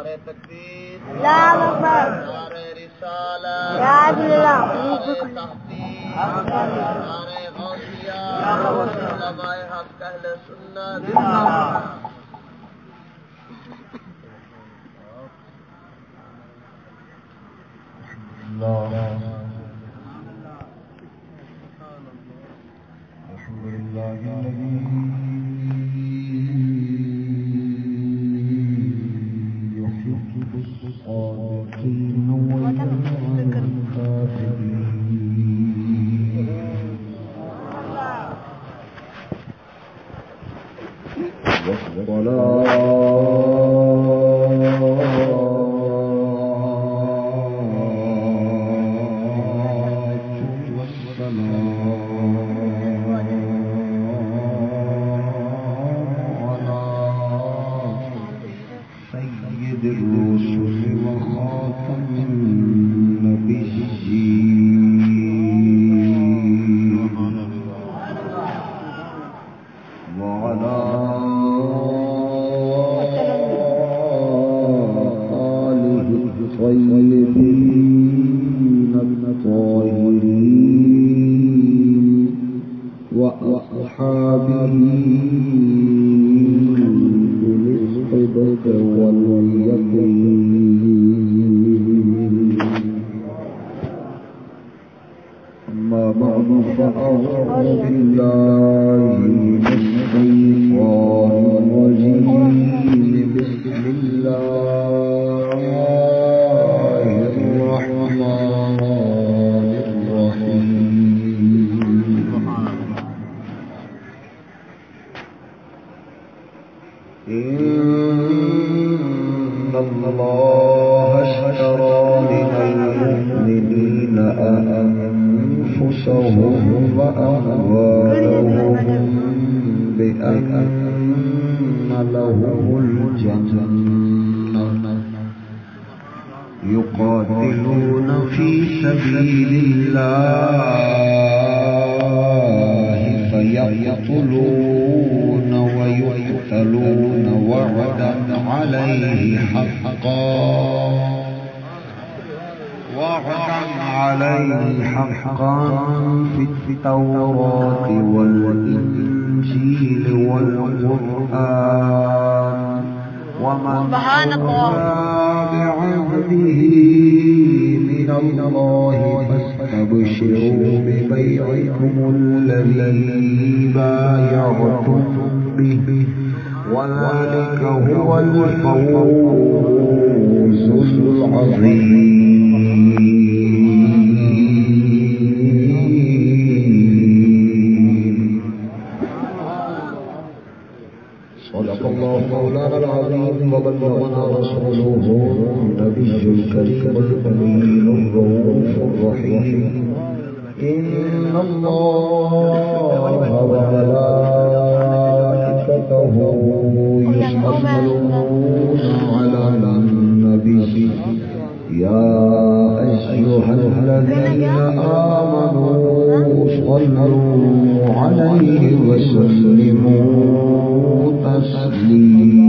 نعرہ تکبیر اللہ اکبر نعرہ رسالہ یا رسول اللہ نعرہ تحقیق نعرہ غوثیہ علماء حق اہل سنت. الحمد لله النبي الكريم الأمين الرؤوف الرحيم إن الله وملائكته يصلون على النبي يا أيها الذين آمنوا صلوا عليه وسلموا تسليما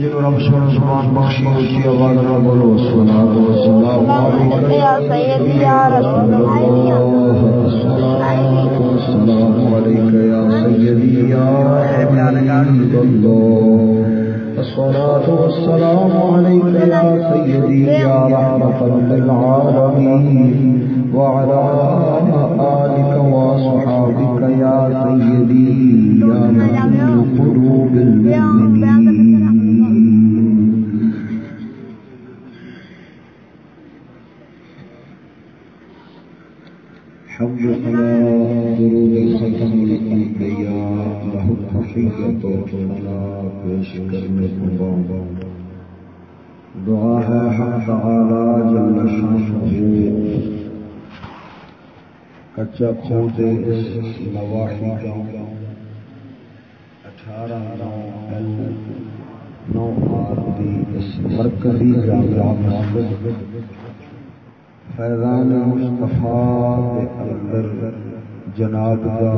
جن رب سبحانه سبحان بخشی اچھی آواز نہ بولو الصلاۃ والسلام علیک یا سیدی یا سیدی یا حبیب اللہ۔ الصلاة والسلام عليك يا سيدي يا رحمة للعالمين وعلى آلك وصحابك يا سيدي يا من قلوب المؤمنين درود ختم له پیش کرنے کو دعا ہے حق تعالی جل شانہ کچا نواحی اٹھارہ نو ایل نو آر دی مرکزی جامعہ مسجد فیضان مصطفیٰ کے اندر جناب کا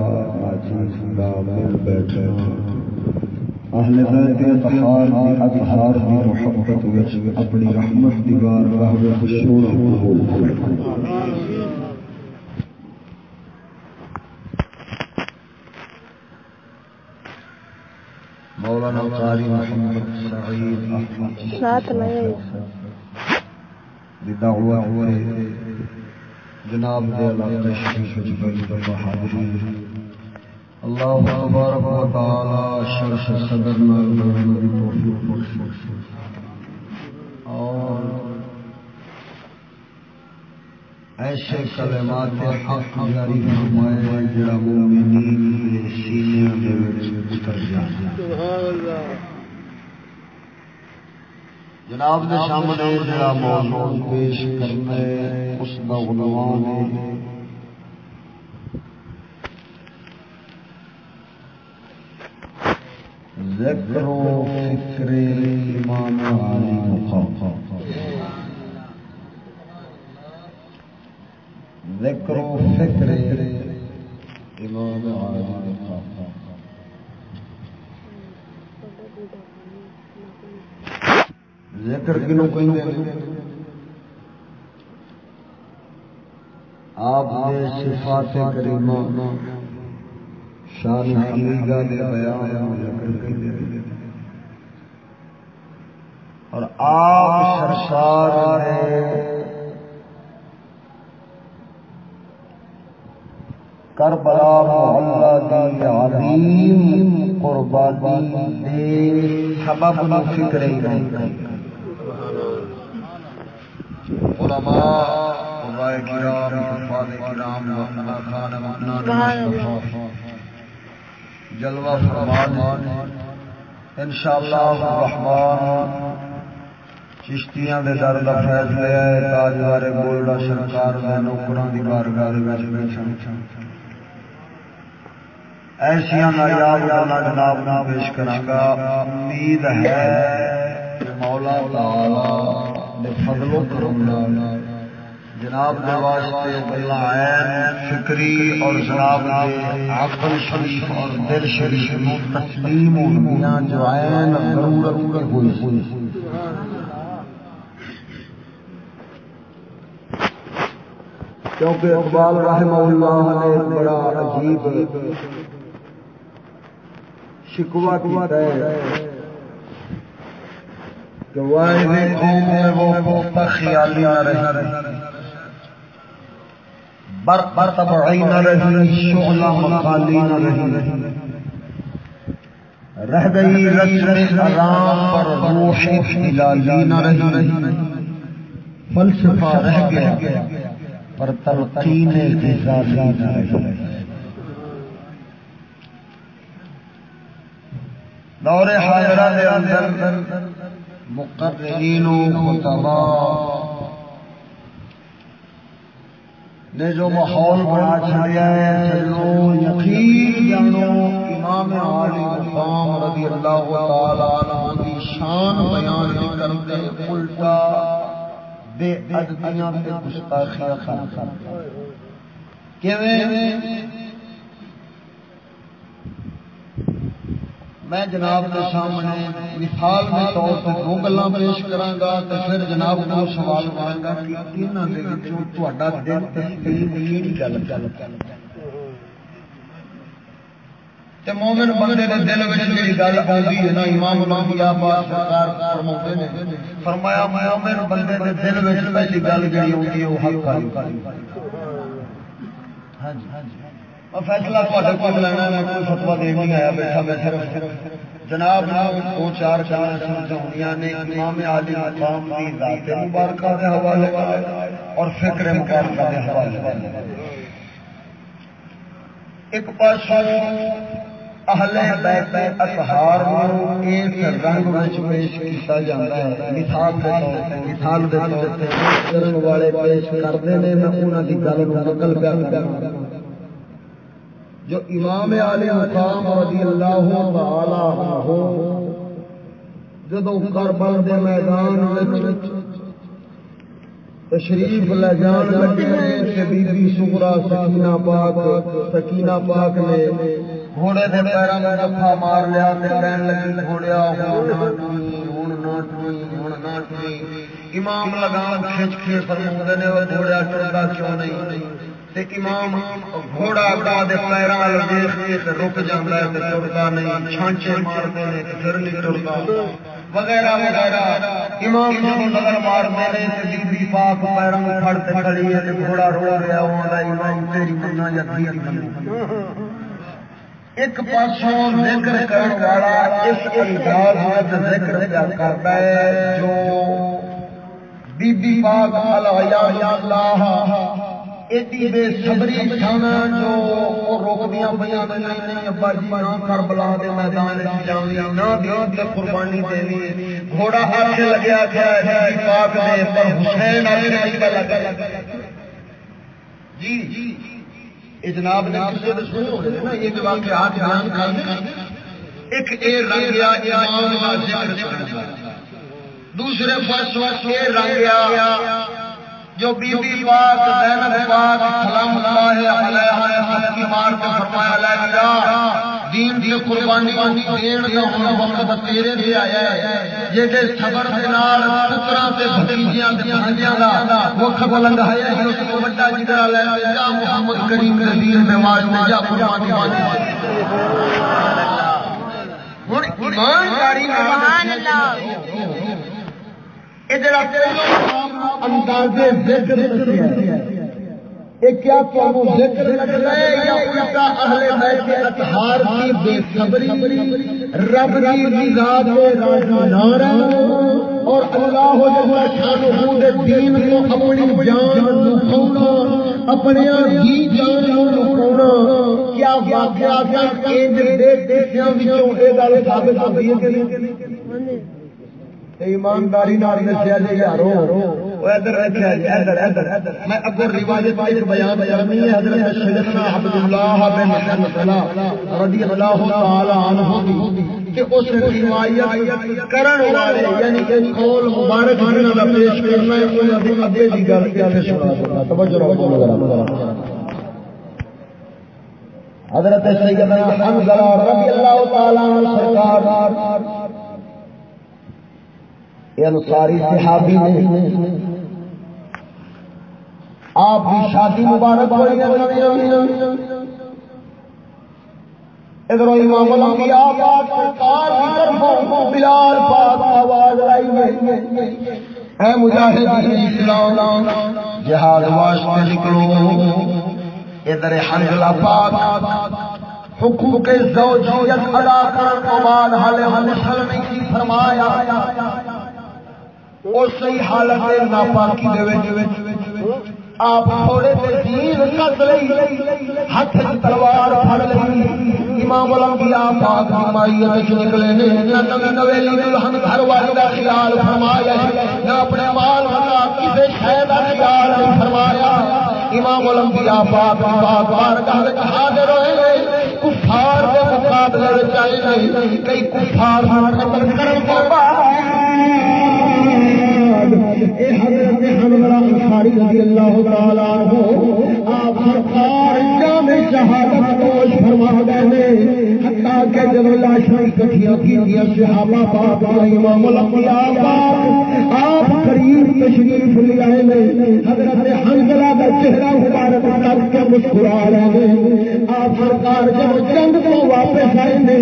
عزیز دا مل بیٹھے اہل بیت اطہار دی اطہار دی محبت وچ اپنی رحمت دی بارگاہ وچ سونا قبول فرمائے مولانا قاری محمد سعید احمد جی۔ ساتھ لے جناب اللہ تبارک و تعالی صدر اور ایسے کلمات حق جاری فرمائے جڑا مومنین سینے دے وچ اتر جائے سبحان اللہ. جناب دے سامنے جڑا موضوع پیش کرنا ہے اس دا عنوان ہے۔ ذکر و فکر امام علی مقام ذکر و فکر امام علی مقام ذکر کنو کنو آپ نے صفات کریمہ، شان حقیقہ دے بیان ذکر کیتے اور آپ سرکار نے کربلا محلہ دی عظیم قربانی دے سبب نو فکر ہی نہیں۔ علماء علماء کرام حفاظ کرام وقنا خان مقنان جلوہ فرمان انشاءاللہ الرحمن چشتیاں دے در دا فیض لے آئے تاجوارے گولڈا سرکار دے نوکران دی بارگاہ دے وچ بیٹھا ایسیاں نایاب گلاں جناب نہ پیش کراں گا امید ہے مولا تعالی دے فضل و کرم نال جناب دے واسطے گلاں عین فکری اور جناب دے عقل شریف اور دل شریف نو تسلیم و ہونیاں جو عین، ضرورت ہوئی ہوئی کیونکہ اقبال رحمہ اللہ نے بڑا عجیب شکوا کیتا ہے۔ کہ واحد قوم میں وہ پختہ خیالی نہ رہی بر بر تبعی نہ رہی شعلہ نہ رہی رہ گئی رسم پر نہ رہی فلسفہ رہ گیا پر تلقین غزالی نہ رہی دور حاضرہ دے اندر مقررین خطبا نے جو ماحول بنا چھڑیا ہے چلو یقین جانو امام عالی مقام رضی اللہ تعالی عنہ دی شان بیان نہیں کرتے، الٹا بے ادبیاں تے گستاخیاں کرتے کیویں؟ میں جناب کے سامنے مثال کے طور پر دو گلا پیش کرا گا تو پھر جناب کو سوال کرا گا کہ انہوں نے تا دل تسلیم کیڑی گل تے مومن بندے دے دل وچ جڑی گل آندی ہے نا، امام الانبیاء پاک سرکار فرماتے نے، فرمایا مومن بندے دے دل وچ پہلی گل جڑی ہوندی ہے، وہ حق والی ہاں جی ہاں جی۔ فیصلہ تے لینا میں کوئی فتوا دین نہیں آیا، بیٹھا میں صرف جناب دو چار چار سمجھاؤنیاں یعنی نے امام عالی مقام کی ذات مبارکہ دے حوالے اور فکر مبارکہ دے حوالے ایک پاس اہل بیت اطہار نو اس رنگ وچ پیش کیتا جاندا ہے۔ مثال دے طور تے، مثال دے طور تے کرن والے پیش کردے نے، میں انہاں دی گل نو نقل پیا کراں جو امام علی مقام رضی اللہ تعالی عنہ جدو کربل دے میدان وچ تشریف لے جان لگے بی بی سگرا سکینہ پاک سکینہ پاک نے گھوڑے دے پیروں میں جفا مار لیا تے کہن لگی، گھوڑیا ہن نہ ٹوئی ہن نہ ٹوئی امام لگام کھچ کے فرماندے نے او گھوڑیا ٹردا کیوں نہیں؟ تے امام گھوڑا اگا دے پیراں ول دیکھ رک جاندا ہے تے ٹردا نہیں، چھانچے مار دے نے تے پھر نہیں ٹردا وغیرہ وغیرہ۔ امام جب نظر مار دے تے بی بی پاک پیراں پھڑ تے کھڑی ہے تے گھوڑا رو رہا ہوندا امام تیری مننا یا تیری مننا ایک پاسوں ذکر کرن والا اس انداز وچ ذکر کیا کردا ہے جو بی بی پاک علیہ اللہ ایڈی بے صبری سن جو روکدیاں نہیں ابا جی نہ دے میدان نہ دین تے قربانی دینی گھوڑا ہاتھ لگیا ہے پاک دے پر حسین علی نہیں لگا جی یہ جناب نے کسے دے سنے ہوئے نا یہ واقعات بیان کر دیں ایک اے رنگیا امام دا ذکر دوسرے پاسوں اے رنگیا جو بی بی پاک زینب پاک سلام اللہ علیہ نے کی مار کے فرمایا، لے میرا دین دی قربانی دین دا ہن وقت تیرے تے آیا ہے۔ جے دے صبر دے نال، پتراں تے بھتیجیاں تے بھانجیاں دا وقت بلند ہے اس کو بڑا جی جگر لے جا محمد کریم دے دین دے واسطے جا قربانی واسطے ہن ایمانداری سبحان اللہ۔ اندازے ذکر کیا ذکر لگتا ہے؟ یا الٹا اہل بیت اطہار کی بے صبری، رب کی رضا اور اللہ جل شانہ دے دین کو اپنی جان اپنے ہی جان کیا واقعہ دے وچوں اے گل ثابت ہوئی ہے؟ ایمانداری نال دسیا جی یارو ادھر ادھر ادھر میں اگر روایت ایک بیان کرنی ہے، حضرت سیدنا بن رضی اللہ تعالی عنہ کہ اس روایت کرن والے یعنی کہ قول مبارک جنہاں دا پیش کرنا ہے دی گل سنا توجہ رکھو ذرا حضرت سیدنا رضی اللہ تعالی عنہ سرکار یہ انصاری صحابی نے آپ کی شادی مبارک ہوئی ادھر امام الانبیاء پاک سرکار کی طرفوں بلال پاک آواز آئی ہے اے مجاہد اسلام جہاد واسطے نکلو۔ ادھر حنزلہ پاک حقوق زوجیت ادا کرنے کے بعد حال حنشل نہیں فرمایا۔ اسی حالت ناپاکی آپ تھوڑے تجیل کٹ لئی ہاتھ تلوار پھڑ لئی۔ امام الانبیاء پاک بیماری وچ نکلے نے۔ نہ نوی نویلی دلہن گھر والی دا خیال فرمایا نہ اپنے مال ولا کسے شے دا خیال نہیں فرمایا۔ امام الانبیاء پاک کی پاک بارگاہ وچ حاضر ہوئے کفار دے مقابلے وچ آئے نہیں کئی کفار قتل کرن تو بعد اے حضرت حنبلہ انصاری رضی اللہ تعالیٰ عنہ، آپ سرکار جامع شہادت کوش فرما گئے حتیٰ کہ جب لاشاں اکٹھیاں کی صحابہ پاک امام الانبیاء پاک، آپ قریب تشریف لے آئے نے، حضرت حنبلہ کا چہرہ مبارک کر کے مسکرا رہے ہیں۔ آپ سرکار جب جنگ کو واپس آئے نے،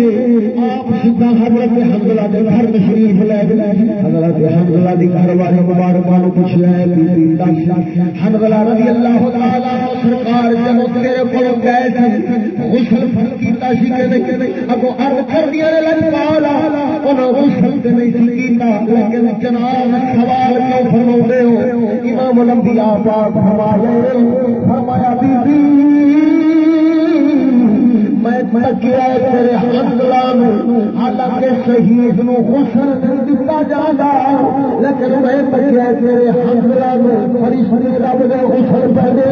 آپ سیدھا حضرت حنبلہ کے گھر تشریف لے گئے حضرت حنبلہ دی گھر والے مبارک والوں پوچھا ہے بی بی حنبلہ رضی اللہ تعالی سرکار جب تیرے کو گئے تھے، غسل کیتا سی کہ نہیں اگو عرض کر دیا نہیں کیتا، لیکن جناب سوال کیوں ہو؟ امام الانبیاء پاک فرمایا فرمایا بی بی میں تکیا تیرے میں حالانکہ شہید نو غسل نہیں لیکن میں تکیا تیرے حنبلہ میں فرشتے رب غسل دے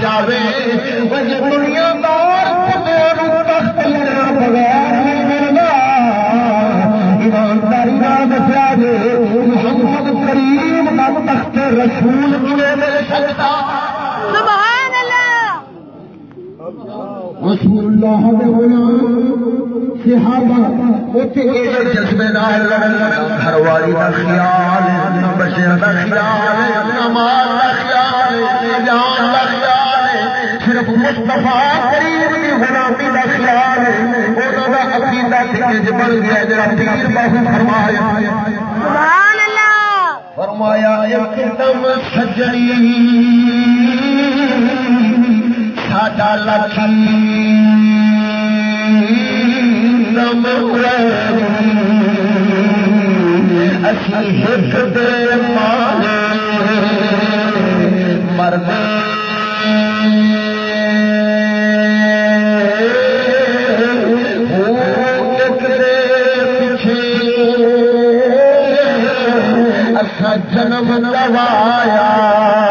جاوے۔ دنیا دار تخت لڑنا بغیر نہیں ملنا۔ ایمانداری نال دسیا جے۔ محمد کریم دا تخت رسول کنے مل سکتا۔ سبحان اللہ۔ رسول اللہ دے غلام صحابہ اوتے ایڈے جذبے نال گھر والی دا خیال نہ بچیاں دا خیال نہ مال دا خیال نہ جان دا خیال صرف مصطفیٰ غلامی خیال عقیدہ بن گیا پیر باہو فرمایا فرمایا ایک دم سجنی ساڈا لکھی نم اسی ہک دے مرد جنم نوایا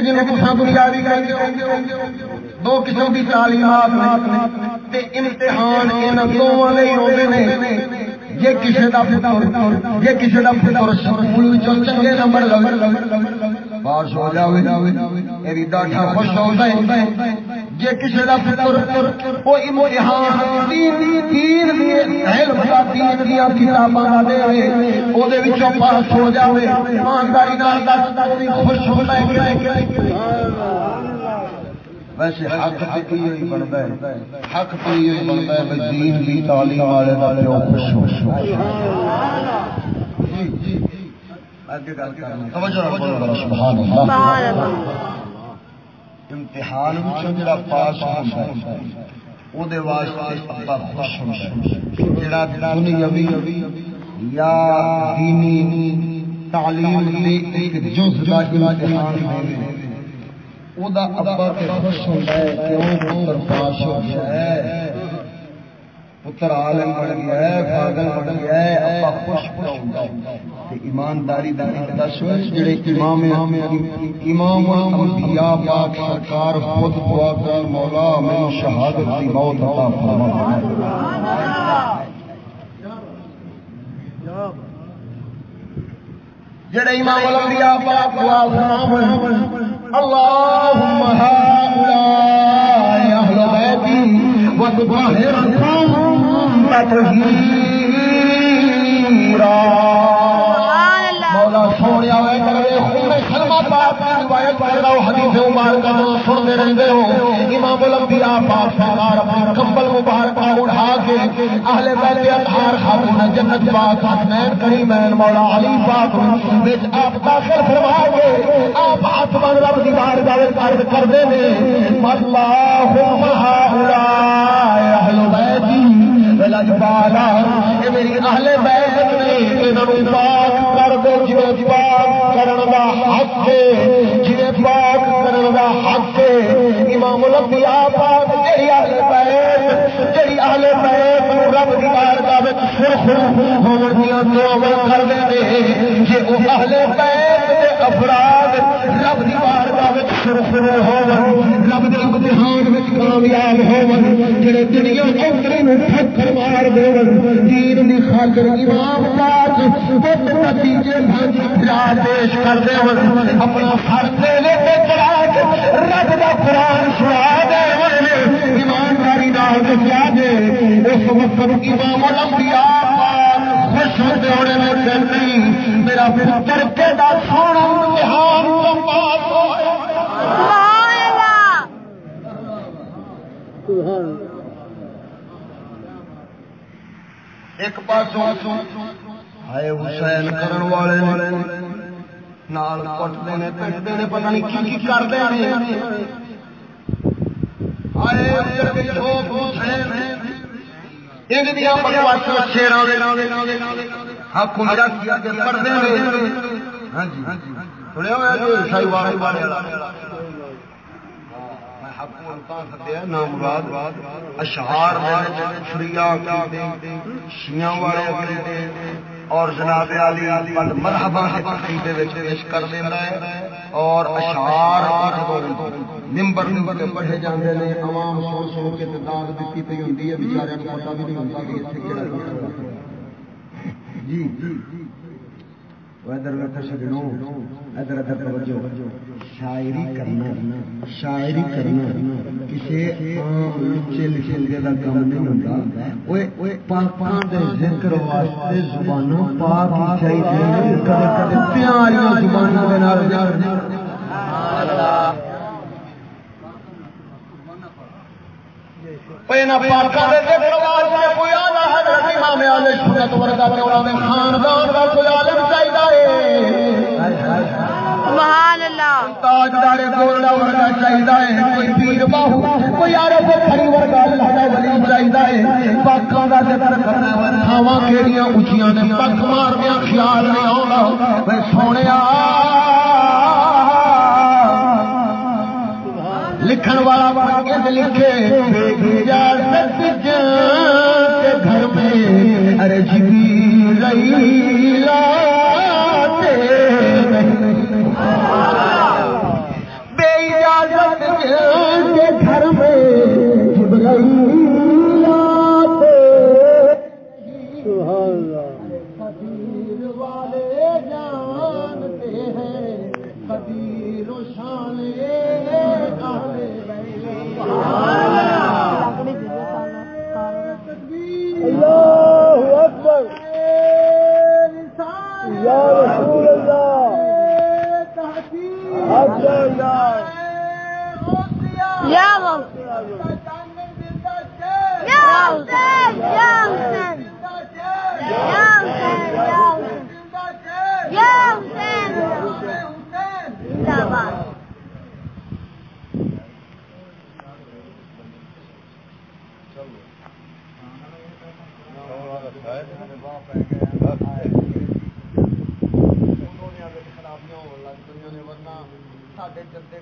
ایک جن کو دنیا بھی دو قسم کی تعلیمات امتحان ان دونوں نہیں ہوتے ہیں جی کسی کا پتر جی کسی کا پتر سکول چنگے نمبر پاس ہو جائے ڈاٹا خوش ہو جائے جی کسی کا پتر، وہ امتحان پاس ہو جائے ایمانداری خوش ہو ویسے حق کی ہوئی بنتا ہے حق کی ہوئی بنتا ہے بھائی دین کی تعلیم والے والے خوش ہو امتحان جڑا پاس ہوتا ہے پاس ہو گیا ہے پتر عالم بن گیا ہے پاگل بن گیا ہے ابا خوش ہوتا ہے ایمانداری دا دس جڑے امام امام الانبیاء پاک سرکار خود دعا کر مولا میں شہادت کی موت عطا فرما۔ سبحان اللہ جڑے امام الانبیاء پاک دعا فرما اللهم هؤلاء أهل بيتي وتطهرهم تطهيرا مولا سونے مبارکہ سنتے رہتے ہو۔ امام الانبیاء پاک سرکار کمبل مبارک اٹھا کے اہل بیت اطہار خاتون جنت پاک حسنین کریمین مولا علی پاک وچ آپ داخل فرما کے آپ ہاتھ رب دی بارگاہ وچ عرض کردے نے بیتی لجبالا اے میری اہل بیت نے انہاں پاک کر دے جویں پاک کرن دا حق ہے جویں پاک کرن دا حق ہے۔ امام الانبیاء پاک، جڑی اہل بیت، جڑی اہل بیت رب دی بارگاہ وچ سرخ ہون دیاں دعاواں کردے نے جے او اہل بیت دے افراد بارگاہ وچ رب دے امتحان وچ کامیاب جڑے دنیا اوترے نو ٹھکر مار دین دی خاطر امام پاک نتیجے بھنج پھرا پیش کر دے اپنا لے تے چڑھا کے رب دا سنا دے ایمانداری نال دسیا جے اس وقت امام الانبیاء خوش ہوتے ہونے میں میرا پتر دا سونا امتحان تو پاس ہویا ایک ہائے حسین کرن والے نال کٹتے نے پٹتے نے پتہ نہیں کی کی کرتے ہیں ہائے ادھر کے حسین ان بکواس شیراں دے کے ہاں جی سنیا جو شاہی والے والے اشہار شیاں والے اور جناب علی مرحبا عقیدے پیش کر دینا ہے، اور اشعار نمبر نمبر پڑھے جاندے نے، عوام سو سو کے تعداد دیتی پی ہوندی ہے، بیچارے کو پتہ بھی نہیں ہوندا کہ ایتھے کیڑا جی جی۔ ادھر ادھر ادھر ادھر توجہ، شاعری کرنا شاعری کرنا کسی عام لچے لکھے کا کام نہیں ہوتا۔ پاکاں دے ذکر واسطے زبانوں پاک ہی چاہیے کدے کدے پیاریاں زبانوں دے نال۔ پینا پاکاں دے ذکر واسطے کوئی آلہ حضرت امام علی سنت ورگا تے خاندان دا کوئی عالم تاجدار گولڈا ورگا چاہیے کوئی پیر باہو کوئی عارف پھڑی ورگا اللہ دا ولی چاہیے پاکاں دا ذکر کرنا ہوا کیڑیاں اونچیاں نے پک مارنیاں خیال نہیں آوندا۔ اے سونیا۔ لکھن والا بن کے لکھے اجازت کے گھر میں۔ ارے جی رہی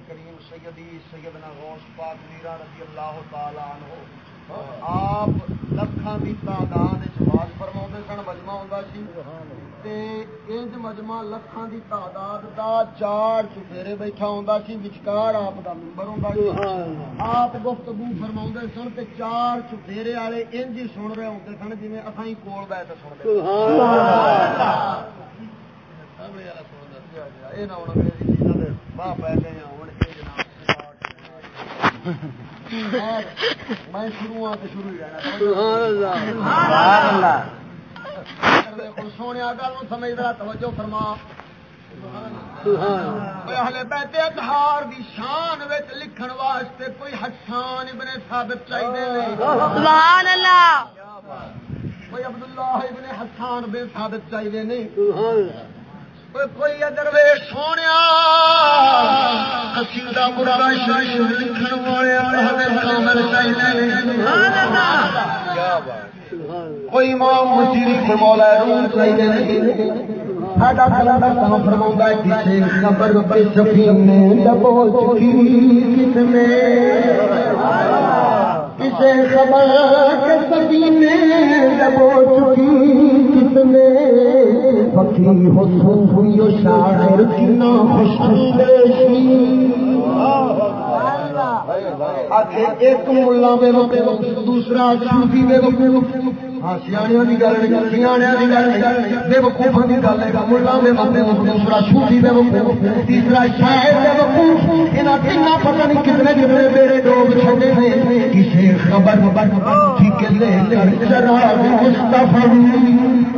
کریم سیدی سیدنا غوث پاک میرا رضی اللہ تعالی عنہ آپ لکھاں دی تعداد وچ فرماundے سن مجمع ہوندا سی تے انج مجمع لکھاں دی تعداد دا چار چفیرے بیٹھا ہوندا سی وچکار آپ دا منبر ہوندا سی آپ گفتگو فرماundے سن تے چار چفیرے والے انج ہی سن رہے ہوندے سن جویں اساں ہی کول بیٹھ نہ ہونا چیزاں دے گئے ہوں یہ جناب میں شروع ہاں تو شروع ہی رہنا سونے گل سمجھدا توجہ فرما اہل بیت اطہار دی شان وچ لکھن واسطے کوئی حسان ابن ثابت چاہیے سبحان اللہ۔ کوئی عبداللہ ابن حسان بن ثابت چاہیے نہیں۔ کوئی ادر وے سونے قصیدہ مراد شریف لکھن والے کامل چاہیے کوئی امام مسیری کوئی مولا روم چاہیے نہیں ساڈا کلندر ہے کسے خبر پہ سفینے چکی نے کسے خبر کے سفینے دبو چکی کس نے بکی ہو ہوئی و شاعر کنا خوش اندیشی۔ آخے ایک ملا بے وقت دوسرا صوفی بے وقت ہاں کی گل نہیں سیاح کی گل نہیں۔ بے وقوفا کی گل ہے ملا بے وقت دوسرا صوفی بے وقت تیسرا شاعر بے وقوف پتہ نہیں کتنے کتنے میرے ڈوب چھوٹے ہیں۔ کسی خبر ٹھیک لے کر شراب مستفی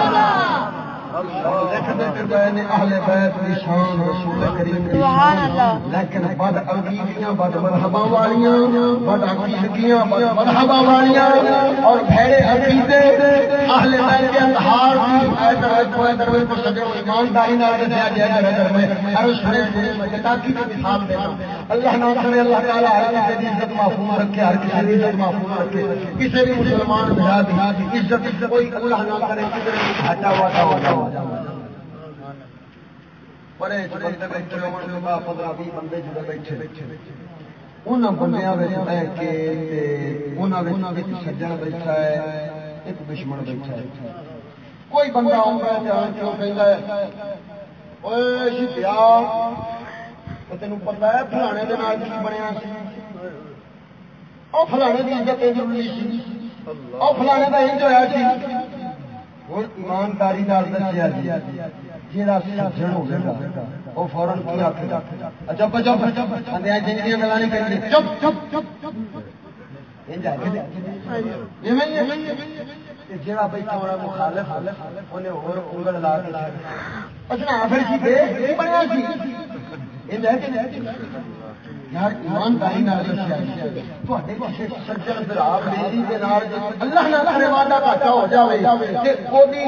لیکن بد عقیدیاں، بد مذہباں والیاں، بد عقیدگیاں بد مذہباں والیاں اور بھڑے عقیدے اہل بیت کے اطہار کی ادھر ادھر ادھر کو سجو ایمانداری نال دیا جائے ادھر ادھر میں ہر سنے سنے تاکہ کی مثال دینا اللہ نہ کرے اللہ تعالی ہر کسی کی عزت معصوم رکھے، ہر کسی کی عزت معصوم رکھے۔ کسی بھی مسلمان بھرا دی، عزت کوئی اللہ نہ کرے کسی بھی گھاٹا واٹا ہو جائے بڑے بندے بیٹھے پندرہ بھی بندے جڑے بیٹھے ان بہ کے سجن بیٹھا ہے ایک دشمن بیٹھا ہے کوئی بندہ آؤں جان کیوں کہ تین پتا ہے فلانے کے نال کی بنیا وہ فلانے کی عزت ضروری سی وہ فلانے کا انج ہوا سی ہوں ایمانداری دسیا جی جڑا سجن ہوگا وہ فورن کی چپ چپ نہیں کرنی چپ چپ چپ بیٹھا ہونا مخالف انہیں اور انگل لا کے اچھا پھر یار ایمانداری اللہ کرے گھاٹا ہو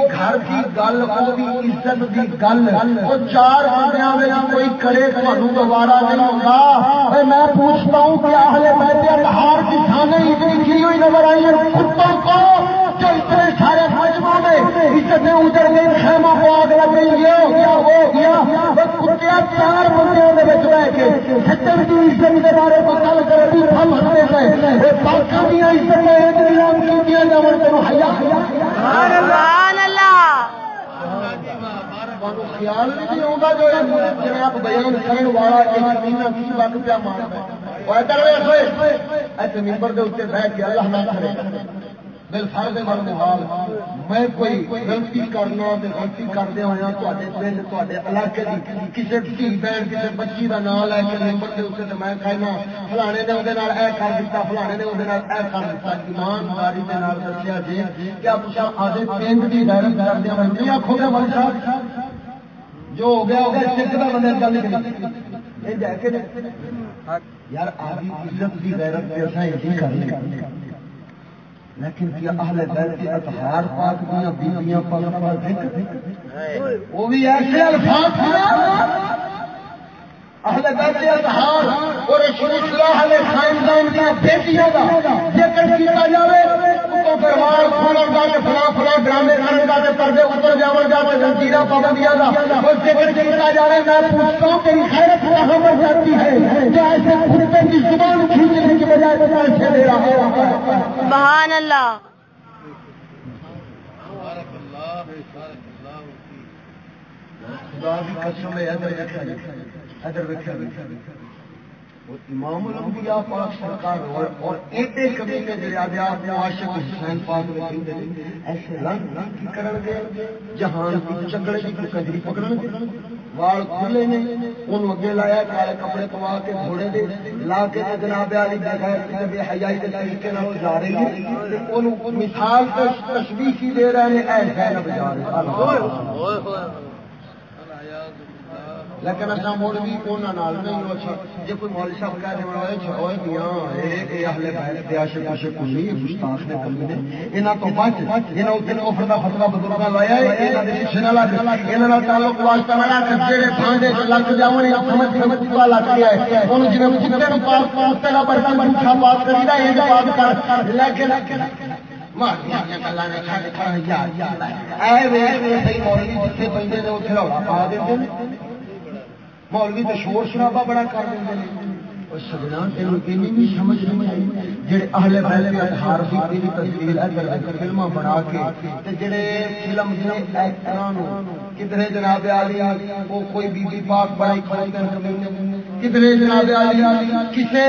گھر گل عزت گل چار بندیاں کوئی کرے دوبارہ نہیں ہوگا میں پوچھتا ہوں کہ اہل بیت ہار کی تھانے اتنی کھری ہوئی نظر آئی ہے کتوں کو؟ جو اتنے سارے مجمع میں عزت ادھر گئی خیمہ کو آگ لگ گئی یہ ہو گیا وہ ہو گیا کتیا چار بندیاں بہ کے۔ سچن عزت کے بارے گل کرے بھی ہم ہستے گئے پاکوں کی عزت انتظام کی جاؤ تین ہیا سبحان اللہ خیال نہیں آتا جو جناب بیان کرنے والا ایک مہینہ کی لگ پیا مار ممبر دے اتنے بہ کے اللہ نہ کرے۔ بل فرد مرد حال میں کوئی غلطی کرنا غلطی کردے ہوا ہاں، تے پنڈ تے علاقے کی کسی دھی بہن کسی بچی کا نام لے کے ممبر کے اتنے تو میں کہنا، فلانے نے وہ اے کر دیتا فلانے نے وہ اے کر دیتا ایمانداری کے نال دسیا جی کہ آپ آدھے پنڈ کی غیرت کردے ہوئے نہیں آخو گے مل صاحب جو ہو گیا ہو گیا، سکھ کا بندے گل نہیں یار آدھی عزت کی غیرت پہ اصل کر لیکن کیا اہل بیت کے اطہار پاک دیا بیبیاں پاک پاک پر ذکر وہ بھی ایسے الفاظ اہل بیت کے اطہار اور رسول اللہ علیہ خاندان کی بیٹیوں کا ذکر کیا جاوے؟ تو پروار کھولن کا تے فلاں فلاں ڈرامے کرن کا تے پردے اوپر جاون کا تے زنجیراں پابندیاں کا اور ذکر کیا جاوے، میں پوچھتا ہوں تیری خیرت کہاں پر جاتی ہے؟ جو ایسے کتے کی زبان کھینچنے کی بجائے پیسے دے رہا ہے سبحان اللہ۔ امام الانبیاء پاک سرکار اور ایٹے کمینے جڑے آدھے آپ عاشق حسین پاک میں کہندے نے ایسے رنگ رنگ کی کرن گے، جہان کی چکڑے کی کجری پکڑن گے۔ وال کھلے نے ان اگے لایا کالے کپڑے پوا کے گھوڑے دے، لا کے تے جناب علی بے غیر کسی بے حیائی کے طریقے نال جا رہے رہی ہے ان مثال تے تشبیہ کی دے رہے ہیں، اے زینب جا رہے اللہ۔ لیکن اچھا مڑ بھی نہیں اچھا جی کوئی مول صاحب کہہ دے اچھا، جی، ہاں، اہل بیت دے عاشق عاشق کلی نے نے انہاں تو بچ، انہاں دا بزرگاں لایا انہاں دے انہاں نال تعلق واسطہ جڑے بھانڈے تے لگ جاون یا سمجھ سمجھ پا لگ گیا ہے اونوں کتے نوں تے اے کر۔ لیکن اے ویکھ صحیح مولوی جتھے اوتھے پا دیندے مولوی تو شور شرابا بڑا کر دیں سجنا تین بھی سمجھ نہیں آئی۔ اہل پہلے ہار تصویر بنا کے جڑے فلم دے کدھر جناب وہ کوئی بی بی پاک بڑائی کدھر جناب آلی کسے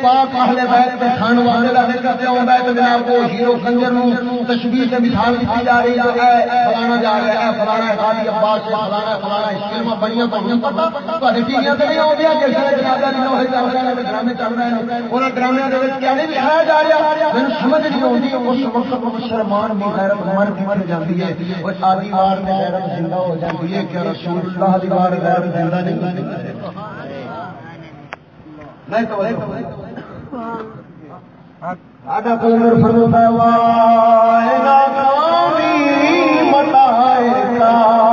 پاک اہل بیت کے کھان والے کا ذکر پہ آਉਂدا ہے تو جناب وہ ہیرو کنجر نو تشبیہ سے مثال دی جا رہی ہے، اے فلانا جا رہا ہے فلانا غازی عباس سے فلانا فلانا فلماں بڑیاں تو نہیں پتہ تواڈے ٹی ویاں تے نہیں آوندیاں کہ جناب علی نو ہے ڈرامے چل رہے ہیں، انہاں ڈرامے دے وچ کیا نہیں دکھایا جا رہا؟ مینوں سمجھ نہیں آوندی، اس وقت مسلمان دی غیرت مر مر جاندی ہے اور آدھی وار تے غیرت زندہ ہو جاتی ہے کہ رسول اللہ دی وار غیرت زندہ نہیں میں تو ہاں۔ آدھا کلر فرمتا ہے وائے متا ہے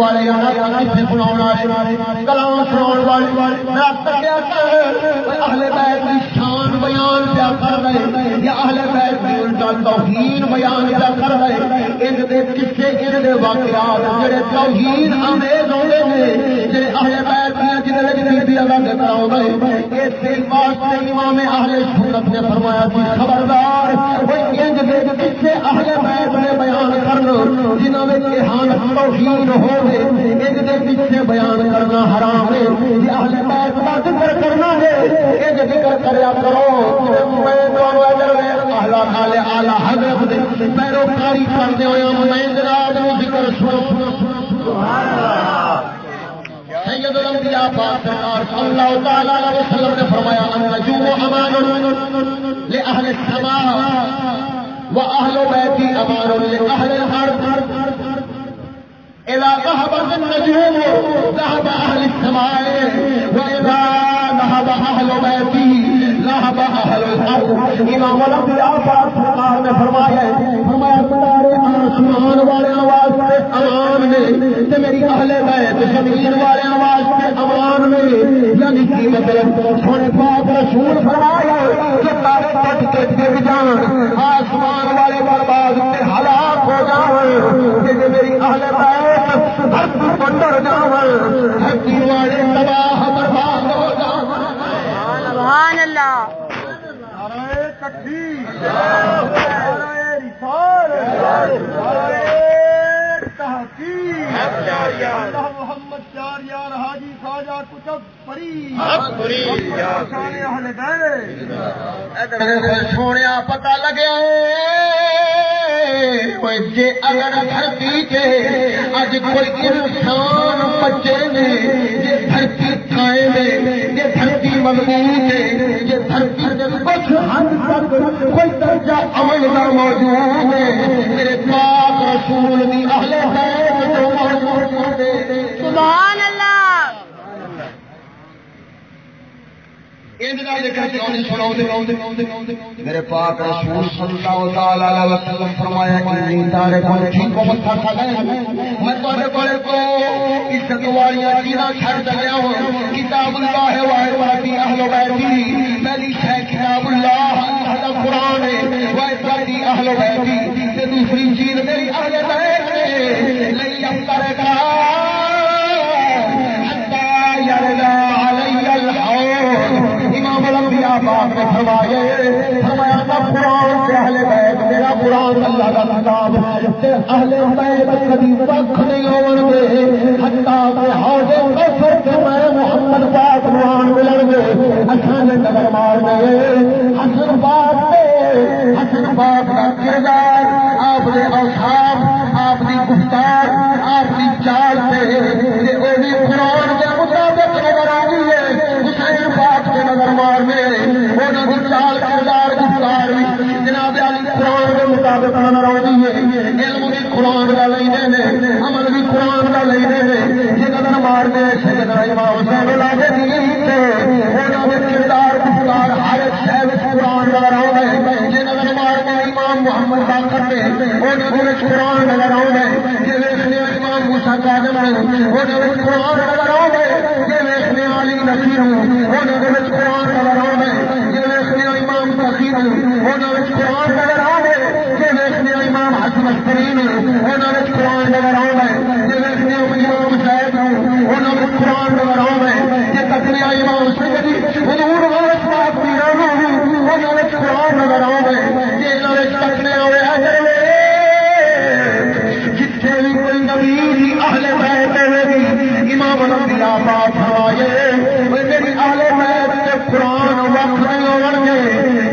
والے کتنے سنا کلام سنا والے। اہل بیت کی شان بیان پیا کر رہے یا اہل بیت کی الٹا توہین بیان پیا کر رہے ان دے کسے ان دے واقعات جڑے توہین آمیز ہوندے ہیں جڑے اہل بیت واسطے امام اہل سنت نے فرمایا کہ خبردار انج دے کسے اہل بیت نے بیان کرنا جنہاں وچ ہوے دے پیچھے بیان کرنا حرام ہے یہ اہل بیت ذکر کرنا ہے ذکر کریا کرو میں تانوں اجر دے اہل اعلی حضرت دے پیروکاری کردے ہویا میں جناب نو ذکر سنو سبحان اللہ سید الانبیاء پاک سرکار صلی اللہ تعالی علیہ وسلم نے فرمایا النجوم امان لاهل السماء واهل بيتي امان لاهل الارض. اذا ذهبت النجوم ذهب اهل السماء واذا ذهب اهل بيتي ذهب اهل الارض. امام الانبیاء پاک سرکار نے فرمایا فرمایا ستارے آسمان والے واسطے نے تے میری اہل بیت والے میں امان میں یعنی کی مطلب؟ سونے پاک رسول فرمایا کہ تارے کٹ کے گر جان آسمان والے برباد سے ہلاک ہو جاؤ کہ میری اہل بیت دھرتی پر ڈر جاؤ دھرتی والے تباہ برباد ہو جاؤ سبحان اللہ۔ نعرہ تکبیر نعرہ رسالت نعرہ تحقیق اللہ محمد چار یار حاجی خواجہ پری سونے پتا لگیا جی اگر دھرتی کے اج کوئی انسان بچے نے جی دھرتی قائم ہے یہ دھرتی مضبوط ہے۔ یہ دھرتی کچھ حد تک کوئی درجہ امن کا موجود ہے۔ میرے پاک رسول بھی اہل ہے جو موجود ہے سبحان اللہ میرے پاک رسول صلی اللہ تعالی علیہ وسلم فرمایا کہ تارے کول ٹھیک کو مت کھا لے۔ میں تواڈے کول کو عزت والی چیزاں چھڑ دیا ہوں۔ کتاب اللہ ہے واحد واحد اہل بیتی۔ پہلی ہے کتاب اللہ اللہ کا قرآن ہے واحد واحد اہل بیتی۔ تے دوسری چیز میری اہل بیت ہے۔ پاک نے فرمایا فرمایا تھا قرآن سے اہل بیت، میرا قرآن اللہ کا کتاب ہے۔ اہل بیت کبھی وقت نہیں ہون گے حتا کہ حوض کوثر تے میں محمد پاک قرآن ملن گے اچھا نے نظر مار دے حسن پاک تے حسن پاک کا کردار۔ آپ دے اوصاف، آپ دی گفتار، آپ دی چال تے تے او بھی قرآن کے مطابق نظر آئی ہے حسین پاک کے نظر مارنے انہوں کی چال کردار گفتار بھی جناب علی قرآن کے مطابق نظر ہے۔ علم بھی قرآن کا لینے نے عمل بھی قرآن کا لینے نے یہ نظر مارنے سیدنا امام حسین لاگے نہیں تے۔ انہوں کردار گفتار ہر شہر قرآن نظر آؤں یہ نظر مارنے امام محمد باقر نے انہوں نے قرآن نظر آؤں یہ دیکھنے امام موسیٰ کاظم نے انہوں نے قرآن نظر آؤں یہ دیکھنے والی نصیر انہوں نے قرآن نظر آؤں یہ دیکھنے امام تقیر انہوں نے قرآن نظر آؤں یہ دیکھنے امام حسن انہوں نے قرآن نظر آؤں یہ دیکھنے امام صاحب انہوں نے قرآن نظر آؤں یہ تکریہ امام سیدی حضور غوث پاک انہوں نے قرآن نظر آؤں یہ انہوں نے تکنے ہوئے جتنے بھی کوئی نبی، اہل بیت میری۔ امام الانبیاء پاک فرمائے میری اہل بیت کے قرآن وقت نہیں ہون گے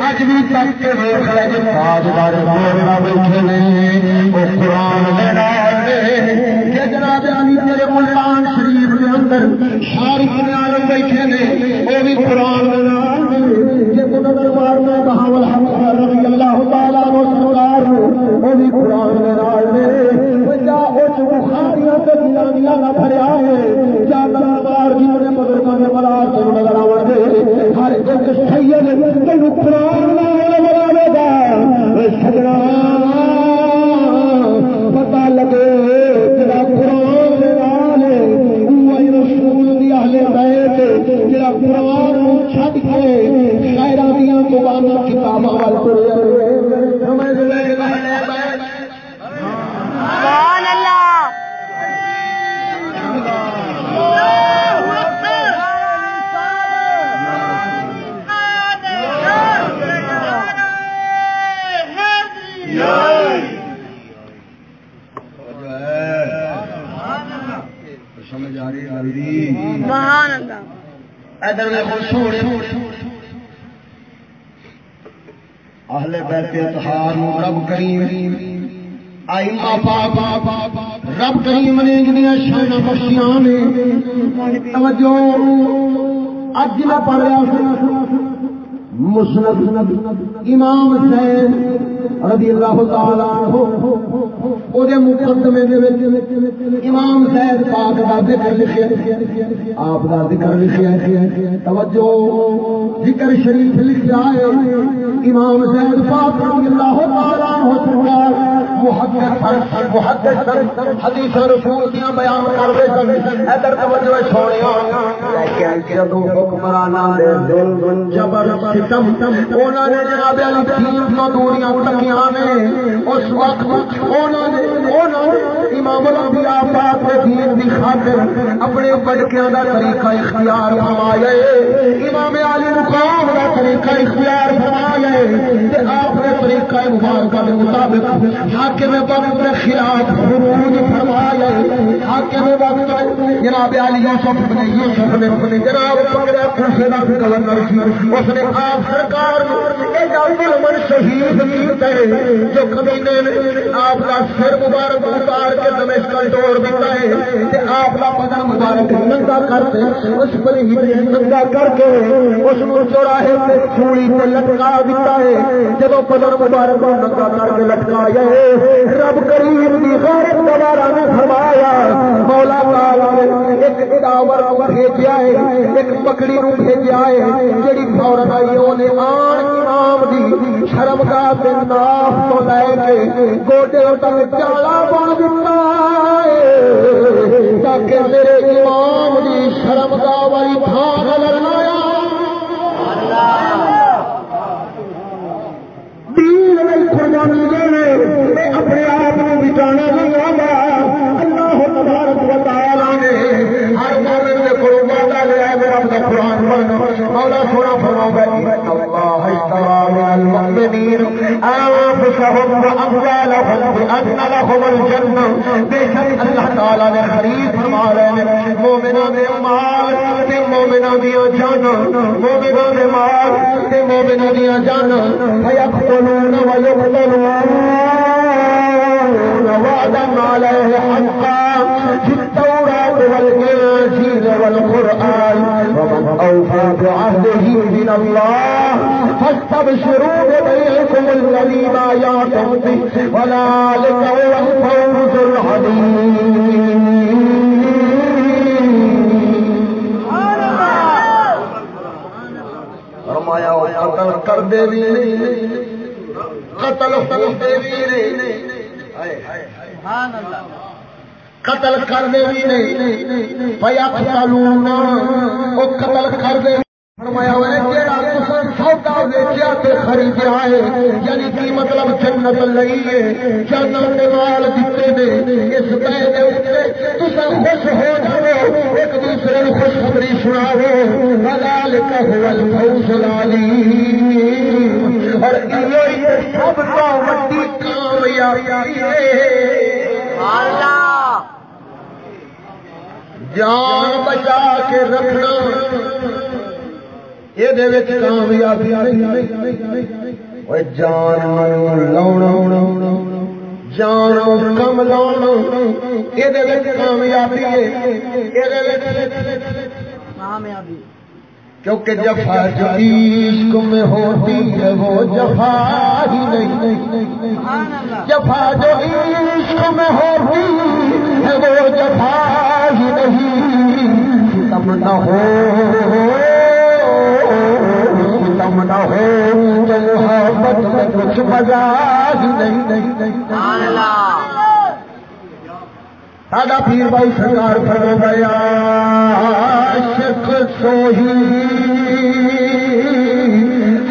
اج بھی تک کے ویکھ لے جے تاجدار مولا بیٹھے نے شارق عالم بیٹھے نے او بھی قرآن دے نال بہاول حق رضی اللہ تعالی سرکار او بھی قرآن دے نال دے نہ بھریا ہے جا دربار دی نے بزرگاں دے بلا تے نظر آون دے ہر ایک سید تینو قرآن بیت اطہار نو رب کریم۔ آئی پاک رب کریم نے جنیاں شان بخشیاں نے، توجہ۔ اج میں پڑھ رہا سی مسند امام حسین رضی اللہ تعالی عنہ۔ او دے مقدمے امام حسین پاک دا ذکر لکھیا آپ دا ذکر لکھیا توجہ ذکر شریف لکھیا ہے امام حسین پاک رضی اللہ تعالی عنہ سرکار محدث محدث حدیث رسول بیان کر رہے سن ادھر توجہ لیکن جدوں حکمراناں دے ظلم جبر ستم نے جناب علی دوریاں تکیاں نے اس وقت نے امام الانبیاء پاک کے دین دی خاطر اپنے بڑکیاں دا طریقہ اختیار فرمایا امام علی مقام دا طریقہ اختیار فرمایا تے آپ نے طریقہ مبارکہ کے مطابق حاکم وقت کے خلاف خروج فرمایا حاکم وقت جناب علی یوسف بن یوسف نے اپنے جناب پکڑا کوفے دا گورنر سی اس نے آپ سرکار من شہید کیتا ہے جو کمینے نے آپ کا سر مبارک اتار کے دمشق توڑ دیتا ہے تے آپ کا بدن مبارک ننگا کر کے، اس پر ہی ننگا کر کے، اس کو چوراہے پہ چوڑی تے لٹکا دیتا ہے۔ جب بدن مبارک کو ننگا کر کے لٹکایا ہے، رب کریم دی غیرت دوبارہ نے فرمایا، مولا تعالی نے ایک اداور بھیجا ہے، ایک پکڑی نو بھیجا ہے جڑی فورن آئی اونے آن امام دی شرم کا دن ناف تو لے کے گوڈے تک چالا بن دیتا ہے۔ تاکہ میرے امام دی شرم کا والی تھان لڑنایا دین نہیں قربانی دینے اپنے آپ کو بچانا نہیں آگا اللہ تبارک و تعالی نے ہر مومن کے ہے قرآن پڑھنا۔ مولا سونا فرماؤں گا اللہ اشترى من المؤمنين انفسهم واموالهم بے شک اللہ تعالی نے خرید فرما رہے ہیں مومنوں دے مال تے مومنوں دی جان مومنوں دے مال تے مومنوں دی جان فیقتلون ويقتلون. وعدا عليه حقا. في التوراة والإنجيل والقرآن. ومن أوفى بعهده من الله فاستبشروا ببيعكم الذي بايعتم به، وذلك هو الفوز العظيم. فرمایا قتل کر دے بھی قتل دے بھی قتل کر دے بھی نہیں پیا قتلون قتل کر دے فرمایا سودا ویچیا تے خریدیا ہے یعنی کی مطلب جنت لئی ہے؟ جنت دے مال دتے نے؟ اس تساں خوش ہو جاؤ ایک دوسرے نو خوشخبری سناؤ۔ ذالک هو الفوز العظیم اور یہ سب تو بڑی کامیابی ہے۔ اللہ! جان بچا کے رکھنا۔ یہ کامیابی وہ جان لاؤنا جان کم لاؤنا یہ کامیابی کامیابی کیونکہ جفا جو عشق میں ہوتی ہے وہ جفا ہی نہیں جفا جو عشق میں ہوتی ہے وہ جفا ہی نہیں تم نہ ہو تم نہ ہو محبت میں کچھ مزہ ہی نہیں نہیں نہیں۔ ساڈا پیر بھائی سرکار فرو گیا عاشق سوہی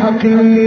حقیقی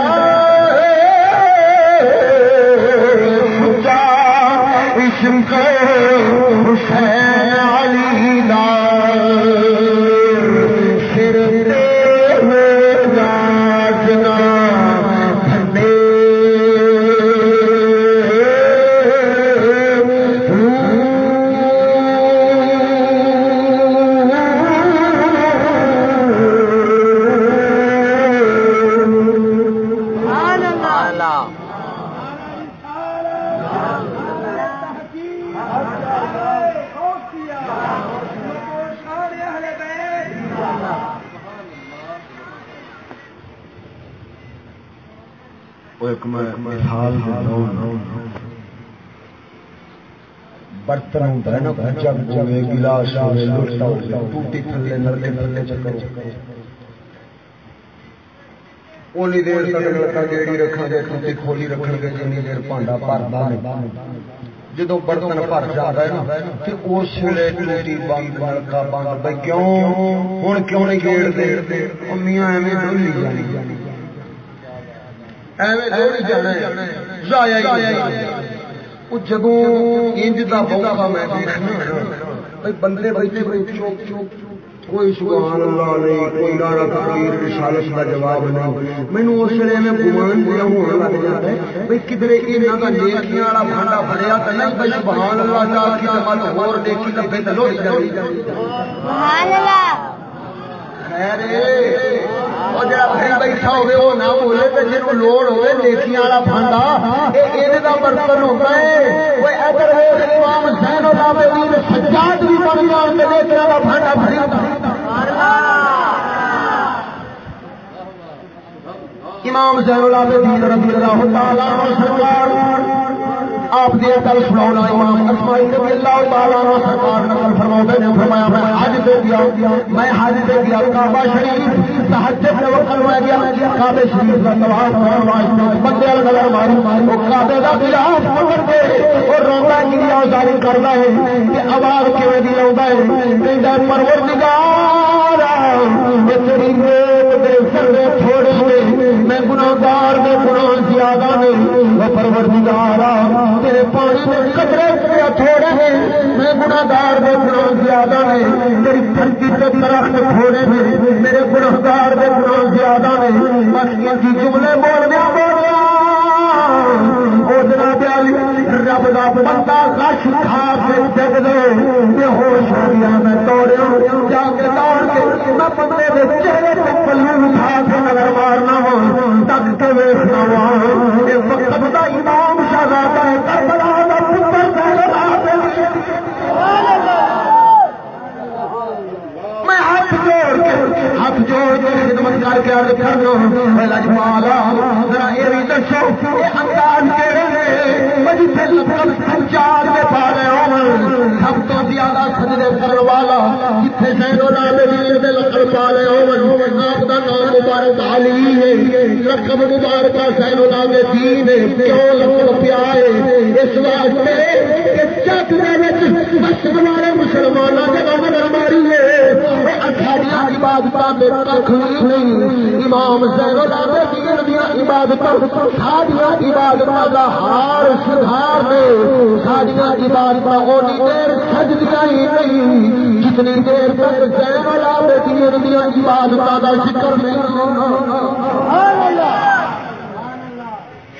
گلاس ٹوٹی تھلے چکر اونی دیر تک گیڑی رکھا گے کھولی گے، جنی دیر پانڈا جدو برتن بھر جاتا ہے نا تو اس ویلے ٹوٹی بند نلکا بند بھائی کیوں؟ ہوں کیوں نہیں گیڑ دے میاں ایویں ڈولی جانی ایویں جانا انج کا بوکا میں دیکھنا بندے بیٹھے کوئی سبحان اللہ نہیں کوئی نارا تقریر رسالت کا جواب نہیں۔ مینو اس لیے میں گمان دیا ہونے لگ جاتا ہے۔ بھائی کدھر یہاں کا نیکیاں والا بھانڈا نہیں سبحان اللہ کی ہور نیکی سبحان اللہ۔ خیر وہ جڑا بھائی بیٹھا وہ نہ بولے لوڑ نیکیاں والا برتن ہے امام حسین العابدین سجاد بھی بن نیکیاں بھری امام زین العابدین رضی اللہ تعالی عنہ سرکار آپ دے کل سناؤ امام اسماعیل رضی اللہ تعالی عنہ سرکار نقل فرماتے نے فرمایا میں حج پہ گیا میں حج پہ گیا کعبہ شریف تہجد کے وقت میں گیا۔ کعبہ شریف کا طواف کرنے واسطے بندے نظر ماری۔ وہ کعبے دا غلاف پکڑ کے اور روندا کی آزاری کردا ہے کہ آواز کیویں دی لاوندا ہے۔ کہندا پروردگار اے تیری نیک دے سرے تھوڑے میں گناہگار دے گناہ زیادہ نے وہ پروردگار تیرے پانی میں کچرے تھوڑے ہیں، میں گناگار دے گنا زیادہ نے میری دھرتی کے درخت تھوڑے ہیں میرے گناگار دے گنا زیادہ نے بس یہ جملے بولنے بولیا۔ رب کا بندہ کش کھا کے جگ دے یہ ہوش ہو گیا، میں توڑیا جا کے دوڑ کے، میں بندے کے چہرے پہ پلو اٹھا کے نظر مارنا ہوں تک کے ویسنا یہ کا امام شہزادہ ہے کربلا کا پتر میں ہاتھ جوڑ کے، ہاتھ جوڑ کے خدمت کر کے عرض کر دو ذرا یہ بھی دسو انداز کے جتنے لفظ سنچار کے پا رہے ہو سب تو زیادہ سجدے کرنے والا جتنے لال دے لکڑ پا رہے ہو آپ کا نام مبارک علی ہے لقب مبارک سینو دین کیوں لقب پیا اس واسطے کہ چک مسلمانوں کے ہے عبادت امام زین العابدین دیا عبادت ساریا عبادت کا ہار سدھار دے۔ ساریا عبادت اونی دیر سجدیاں ہی نہیں، جتنی دیر تک زین العابدین دیا عبادت کا ذکر نہیں۔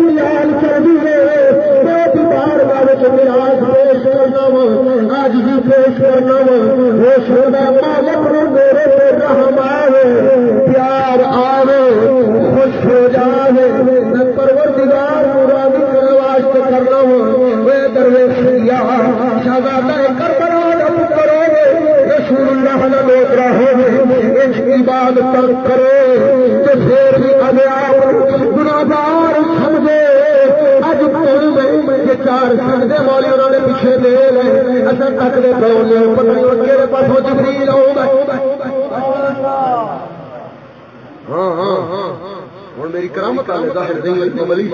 ایمان لال چلتی ہے۔ ایک بار بارش پیش کرنا وا آج بھی پیش کرنا وا وہ شودا مالک نے میرے پہ رحم آئے پیار آوے، خوش ہو جاوے۔ میں پروردگار مرادی کرنے واسطے کرنا وا وہ درویش یہاں شہزادہ کربلا رب کرو گے، رسول اللہ لوگ رہو گے اس کی بات کرو جان دے مولی انہوں نے پیچھے دے لے اصل تک دے پہنچے پتہ نہیں ان کے پاسوں جبریل ہو ہاں ہاں ہاں ہوں میری کرامت والے ظاہر نہیں ہوئی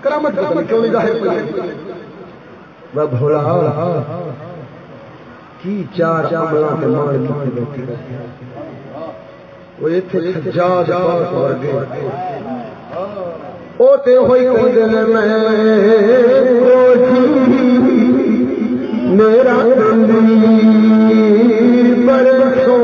کرامت کیوں نہیں ظاہر ہوئی میں بھولا کی چار عملاں کے مار کی وہ تو ہوئی کوئی میں میرا دلی پر سو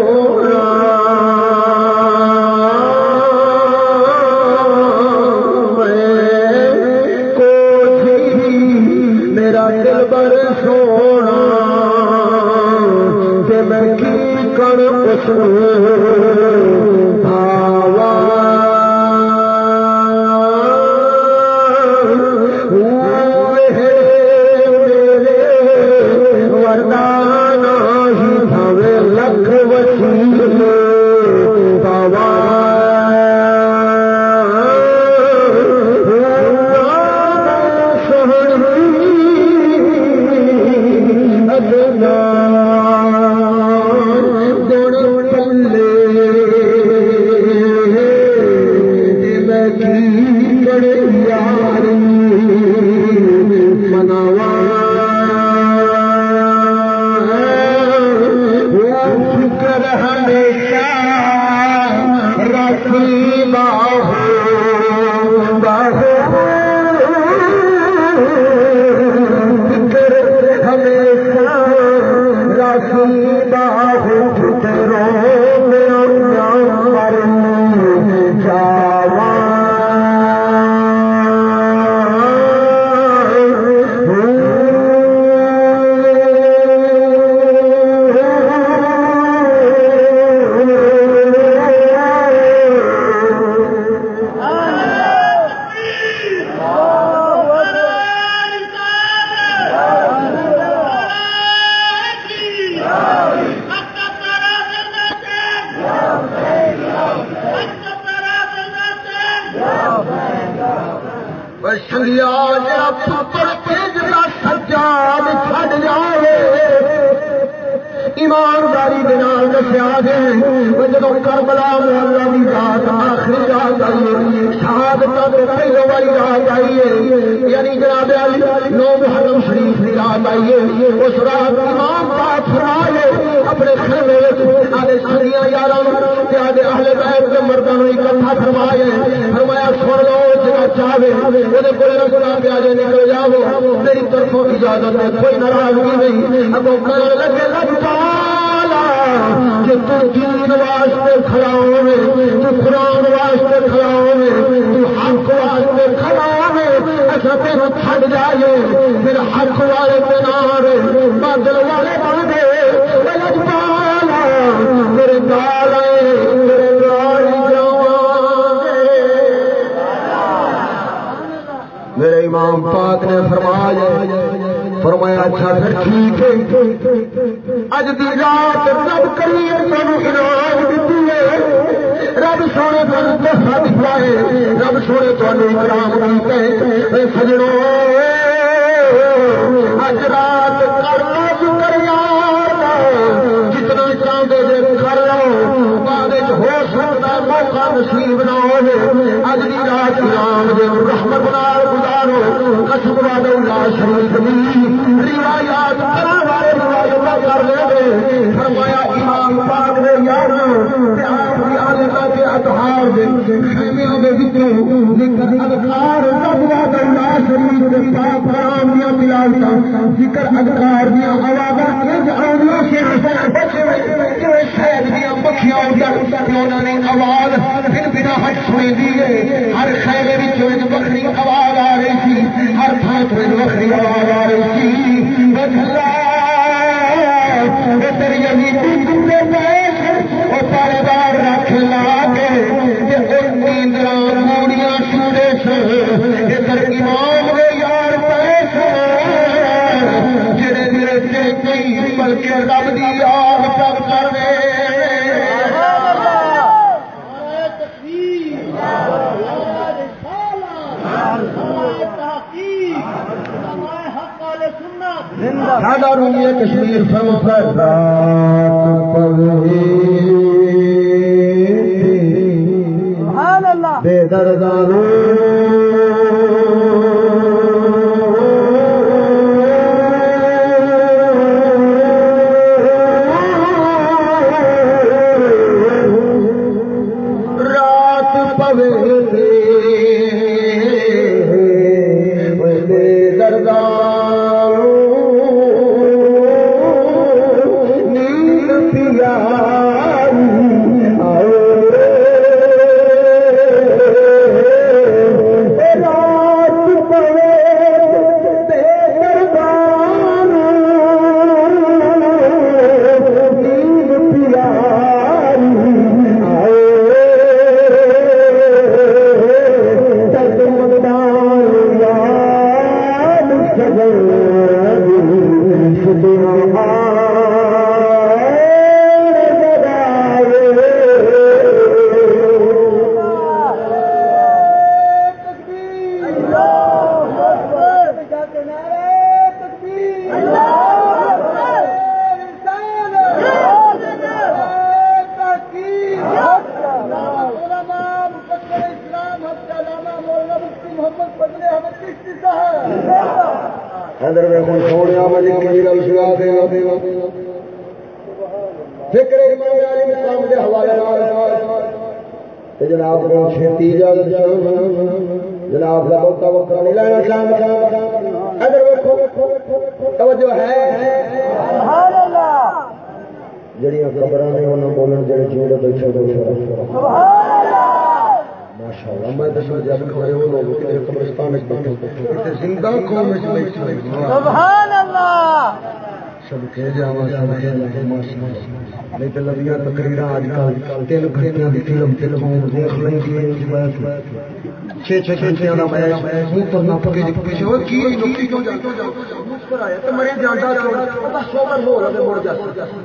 چھ چھ گھنٹیاں دا میچ منہ پر نہ پکے پیچھے وہ کی نقطی کیوں جاتا مسکرایا تے مرے جاندا چھوڑ بس سوبر ہو لگے مڑ جا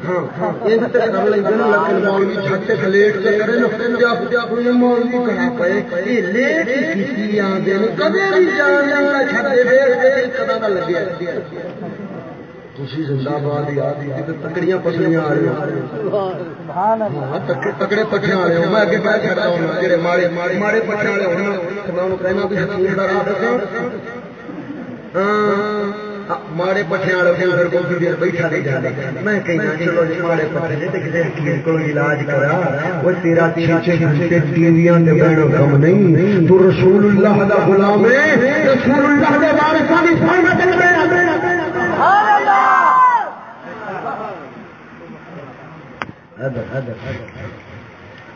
ہاں یہ تے کر لیندے نے لیکن مولوی جھٹے تے لیٹ تے کرے نا تے آپ تے آپ نے مولوی کہا پئے یہ لیٹ کسی آندے نے کدے بھی جان لیں چھڈ دے دے کدا نہ لگیا خوشی زندہ باد یاد تکڑیاں پسلیاں آ رہی ہاں تکڑے پٹھے والے میں اگے کہہ جڑے ماڑے ماڑے پٹھے والے میں انہوں کہنا کہ حکیم دا راہ ہاں ماڑے پٹھے والے کو پھر کوئی دیر بیٹھا نہیں جاتا میں کہنا چلو جی ماڑے پٹھے نے کسے حکیم کو علاج کرا وہ تیرا گھنٹے کم نہیں۔ تو رسول اللہ دا غلام ہے۔ رسول اللہ دے تے سبحان اللہ!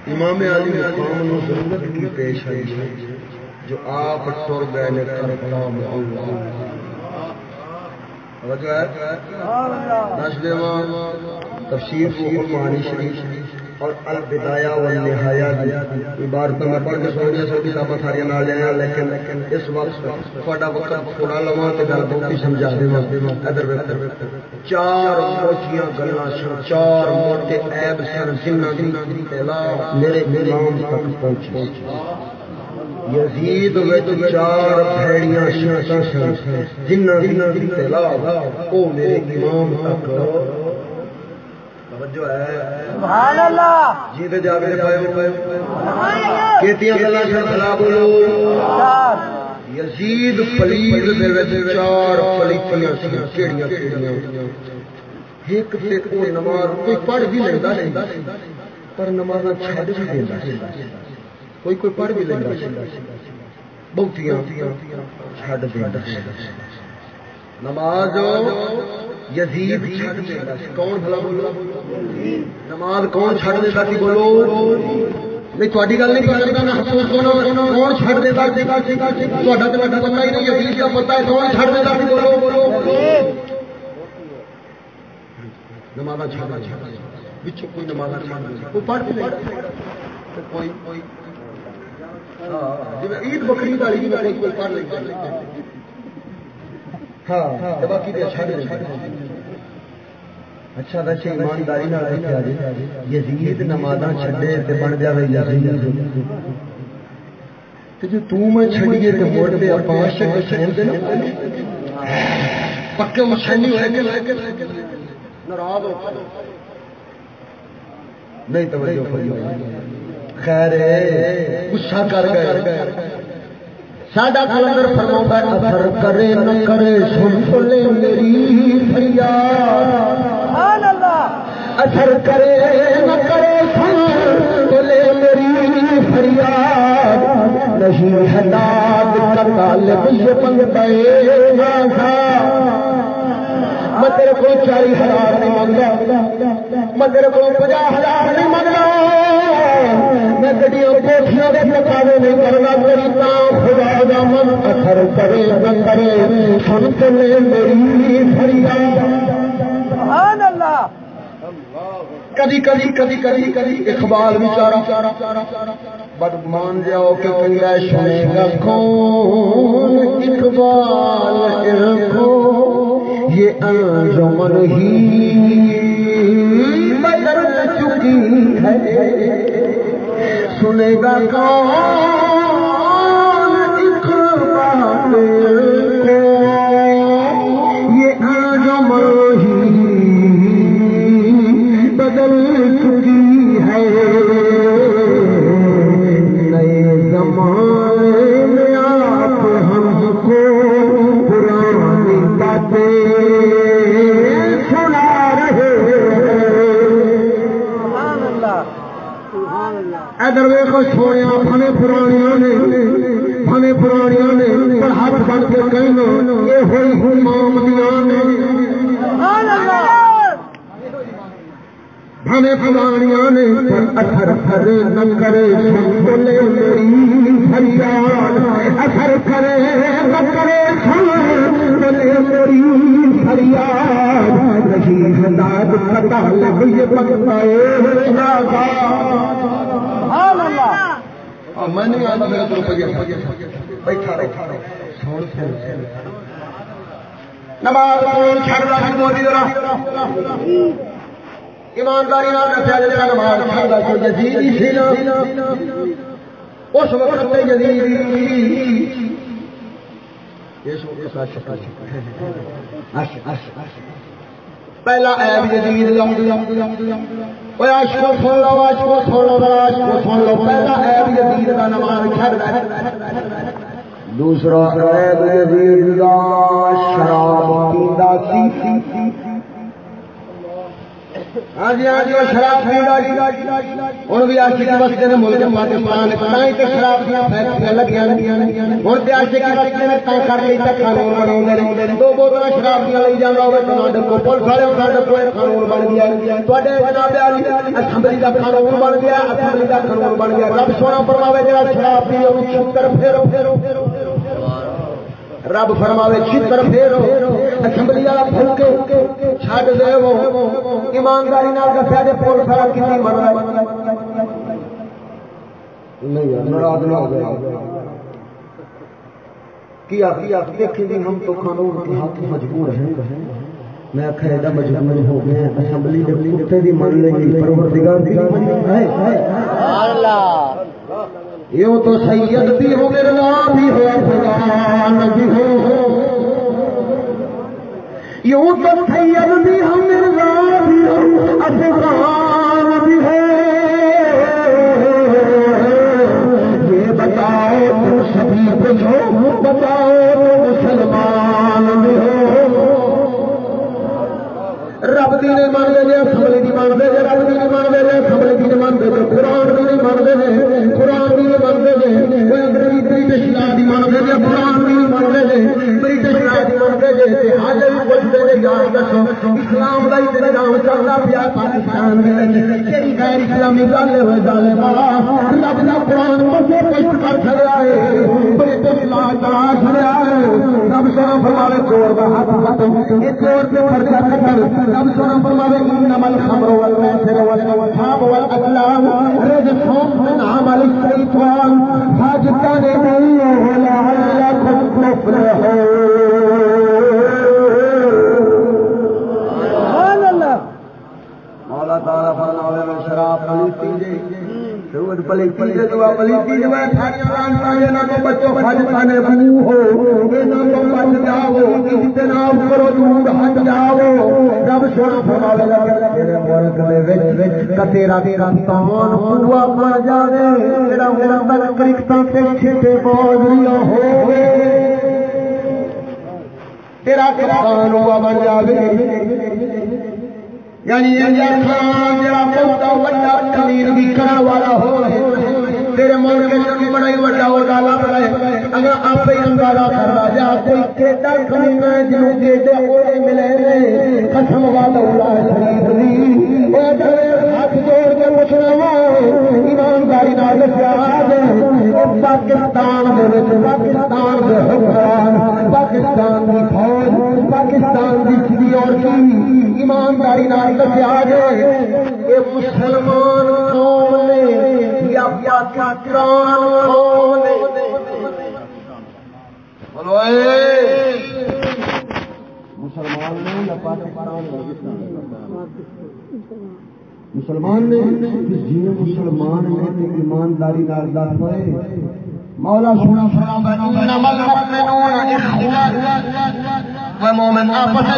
امام علی مقام نو ضرورت کی پیش آئی ہے جو آپ ٹر گئے نے کربلا توجہ دس دیواں تفسیر روح شریف اور البدایا والنہایا عبارت میں پڑھ کے سوچیا سو کتاباں ساری نال لینا لیکن اس وقت تھوڑا وقت تھوڑا لواں تے گل بہت سمجھا دیواں ادھر ویکھ چار موٹیاں گلاں سن، چار موٹے عیب سن، جنہاں دی اطلاع میرے امام تک پہنچی۔ یزید وچ چار بھیڑیاں شرطاں سن جنہاں دی او میرے امام تک۔ توجہ ہے۔ سبحان اللہ جی تے جاوے تے پائے پائے کیتیاں گلاں بولو۔ یزید پلید دے وچ چار پلیتیاں سن کیڑیاں کیڑیاں؟ ایک تے او نماز کوئی پڑھ بھی لیندا سی پر نماز چھڈ بھی دیندا کوئی کوئی پڑھ بھی لیندا سی بہتیاں چھڈ دیندا سی نماز یزید چھڈ کون بھلا بولو؟ نماز کون چھڈ سی بولو؟ نہیں تھوڑی گل نہیں کرتا نا افسوس ہونا کون چھڈ دیندا سی تہاڈا تے بڑا پتہ ہی نہیں یزید دا پتہ ہے کون چھڈ دیندا سی بولو؟ بولو نماز چھڈ دیندا وچوں کوئی نماز چھڈ دیندا کوئی پڑھ عید بکری والی بھی کوئی کوئی پڑھ لیندا ہاں باقی اچھا ویسے ایمانداری دسیا جی یزید نماز چھڈے تے بن جائے یزید۔ جو توں میں چھڑیے تے موڑ دے پانچ شک چھڑ دے پکے مسلمان ہوئے کہ ناراض ہو نہیں توجہ فرمائی خیر غصہ کر گئے۔ ساڈا کلندر فرما اثر کرے نہ کرے سن سلے میری فریاد۔ اثر کرے نہ کرے سن سلے میری فریاد۔ نہیں ہے داد طالب یہ پنگ پے میں تیرے کو چالیس ہزار نہیں منگا میں تیرے کو ہزار نہیں منگا میں گڈیاں کوٹیاں کے مقابلے نہیں کرنا میری خدا دا من اثر کرے نہ کرے سن کے لے میری فریاد۔ کدی کدی کدی کدی کدی اقبال بچارا بدگمان جاؤ کہ سنے گا کون؟ اقبال یہ انجمن ہی۔ بدل چکی ہے۔ سنے گا کون اقبال کو ویخو سونے ہمیں پرانیاں نے ہمیں پرانیاں نے پر ہاتھ بن کے کہیں یہ ہوئی ہوئی مامدیاں نے۔ ہمیں پرانیاں نے پر اثر کرے نہ کرے بولے میری فریاد۔ اثر کرے نہ کرے بولے میری فریاد۔ نہیں ہداد پتا لگ یہ پکائے میں نہیں آتا میرا تو روپیہ بیٹھا رہا نماز چھڑ مودی ذرا. ایمانداری نہ دسیا جا نماز چھڑ رہا جزید ہی سی نا اس وقت تے جزید پہلا ایب جدید عاشقو سن لو، عاشقو سن لو عاشقو سن لو۔ پہلا ایب جدید کا نمان چھڑ دوسرا ایب جدید کا شراب پیندا سی ہاں جی ہاں جی شراب پیندا سی ہوں بھی نے ملک پاکستان تو شراب دیا فیکٹریاں لگی ہوں تو نے کر کے قانون بنا دو بوتل شراب دیا لے جانا ہوگا تو ڈکو والے قانون بن گیا۔ تے جناب اسمبلی کا قانون بن گیا، اسمبلی کا قانون بن گیا۔ رب سونا فرماوے جا شراب چھتر پھیرو پھیرو۔ رب فرماوے جی چھتر پھیرو اسمبلی والا پھلکے چھڈ دے وہ، ایمانداری نال دسیا جی پولیس والا کتنی من رہا ہم تو قانون کے ہاتھ مجبور ہیں۔ میں آخر ایڈا مجبور ہو گیا اسمبلی کے کتے بھی من لیں گی پروردگار یہ تو سید بھی ہو، میرے نام بھی ہو افغان بھی ہو۔ یوں تو سید بھی ہو، میرے نام بھی ہو افغان بھی ہو۔ یہ بتاؤ تو سبھی کچھ ہو بتاؤ تو مسلمان بھی ہو۔ رب دی نہیں مان دے اسمبلی کی مان دے رب دی نہیں مان دے اسمبلی کی نہیں مان دے قرآن کی نہیں مان دے قرآن کی برٹش لا دی مان دے حال بھی پوچھتے ہیں یار دسو اسلام کا انتظام چلتا پیا پاکستان کہڑی غیر اسلامی گل ہوئے گل رب کا قرآن مسے پیش کر چلیا ہے برٹش لا چلا چلیا ہے رب سونا فرماوے چور کا ہاتھ ہاتھ یہ چور پہ پرچا کر رب سونا فرماوے انما الخمر والميسر والانصاب والازلام رجس من عمل الشيطان مولا تارا فرماوے میں شراب نہیں پیجے پلیتی جے تو پلیتی نہ بچو ہو نہ جاؤ اجتناب کرو دور ہٹ جاؤ رب سونا فرماوے تیرے ملک دے وچ جاوے تے چھٹے ہوے تیرا کرتان ہوا بن جاوے یعنی بھی والا ہو تیرے میں بڑا ہی بڑا ہو ڈالا پڑا ہے اگر آپ ہی کوئی جنوں اوڑے ملے قسم والا شریف دی ہاتھ جوڑ کے پوچھنا وا ایمانداری نال پاکستان پاکستان حکمران، پاکستان کی فوج، پاکستان کی اور کی ایمانداری نال دسیا جائے یہ مسلمان قوم نے یا پاکستان قوم نے مسلمان نے یا پاکستان مسلمان نے۔ جی مسلمان نے ایمانداری نال دس ہوئے مولا سونا سنا مومن آپس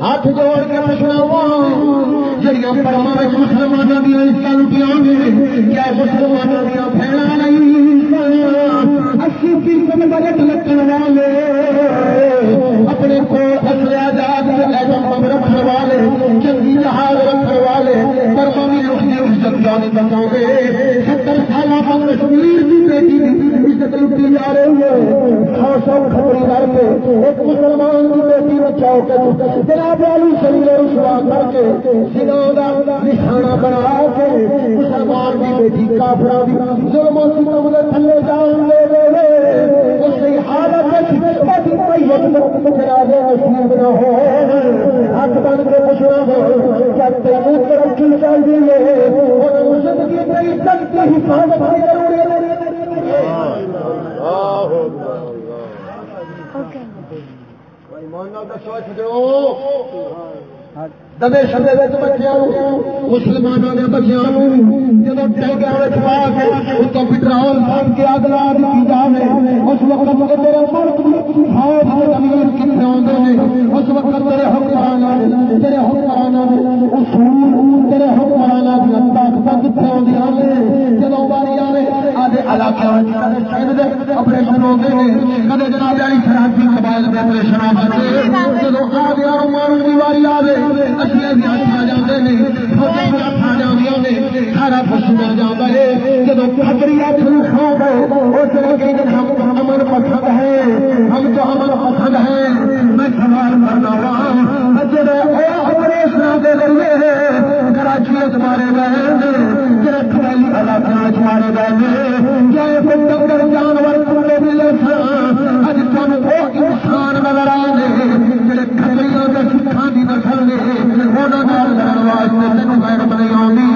ہاتھ جوڑ کے پوچھنا جڑیاں پرما مسلمانوں دیا عزت لٹیاں کیا مسلمانوں دیا پھیلا نہیں؟ اسی فیصد بجٹ لگن والے۔ اپنے کو جات ایٹم رکھنے والے چنگی جہاز رکھنے والے پرما بھی لٹنے عزت جانے بچاؤ گے۔ ستر سال کشمیر کی بیٹی عزت لٹی جا رہی ہے۔ سو سو خبری کر کے ایک مسلمان کی بیٹی بچاؤ کے جناب علی شریف رسوا کر کے سنوں کا نشانہ بنا کے مسلمان کی بیٹی کافرا بھی۔ ظلم و ستم کے تھلے جان لے لے اس کی حالت نہ ہو ہاتھ بن کے پوچھنا ہو کیا تینوں ترقی چاہیے اور زندگی کی عزت کی حفاظت کی ضرورت دبے شبے بچوں مسلمانوں کے بچوں جب ٹینکر پا کے اس کو پٹرول بن کے اگ لا دی جائے اس وقت میرے ملک فوج کے امیر کتنے آتے ہیں اس وقت تیرے حکمران تیرے حکمران اصول، تیرے حکمران کی طاقت کتنے آدی ہیں جب باری آئے آدھے علاقے آپریشن ہو گئے کدے جناب شرابی موبائل کے آپریشن ہو گئے جب آ گیا مارن کی واری آئے اچھے بھی ہاتھ جاتے ہیں۔ ہاتھ نے، سارا کچھ مل جاتا ہے۔ جب کھتری گئے اس ہم امن پسند ہے ہم تو امن پسند ہے میں سوال کرنا ہوا جڑے آپریشن کے ذریعے کراچی مارے گئے جڑے خبیلی علاقے مارے گئے کیا ڈنگر جانور کھلے ملے سن، اج تم وہ انسان نظر آئے سکھان انہوں نے لڑن واسطے تین غیرت نہیں آتی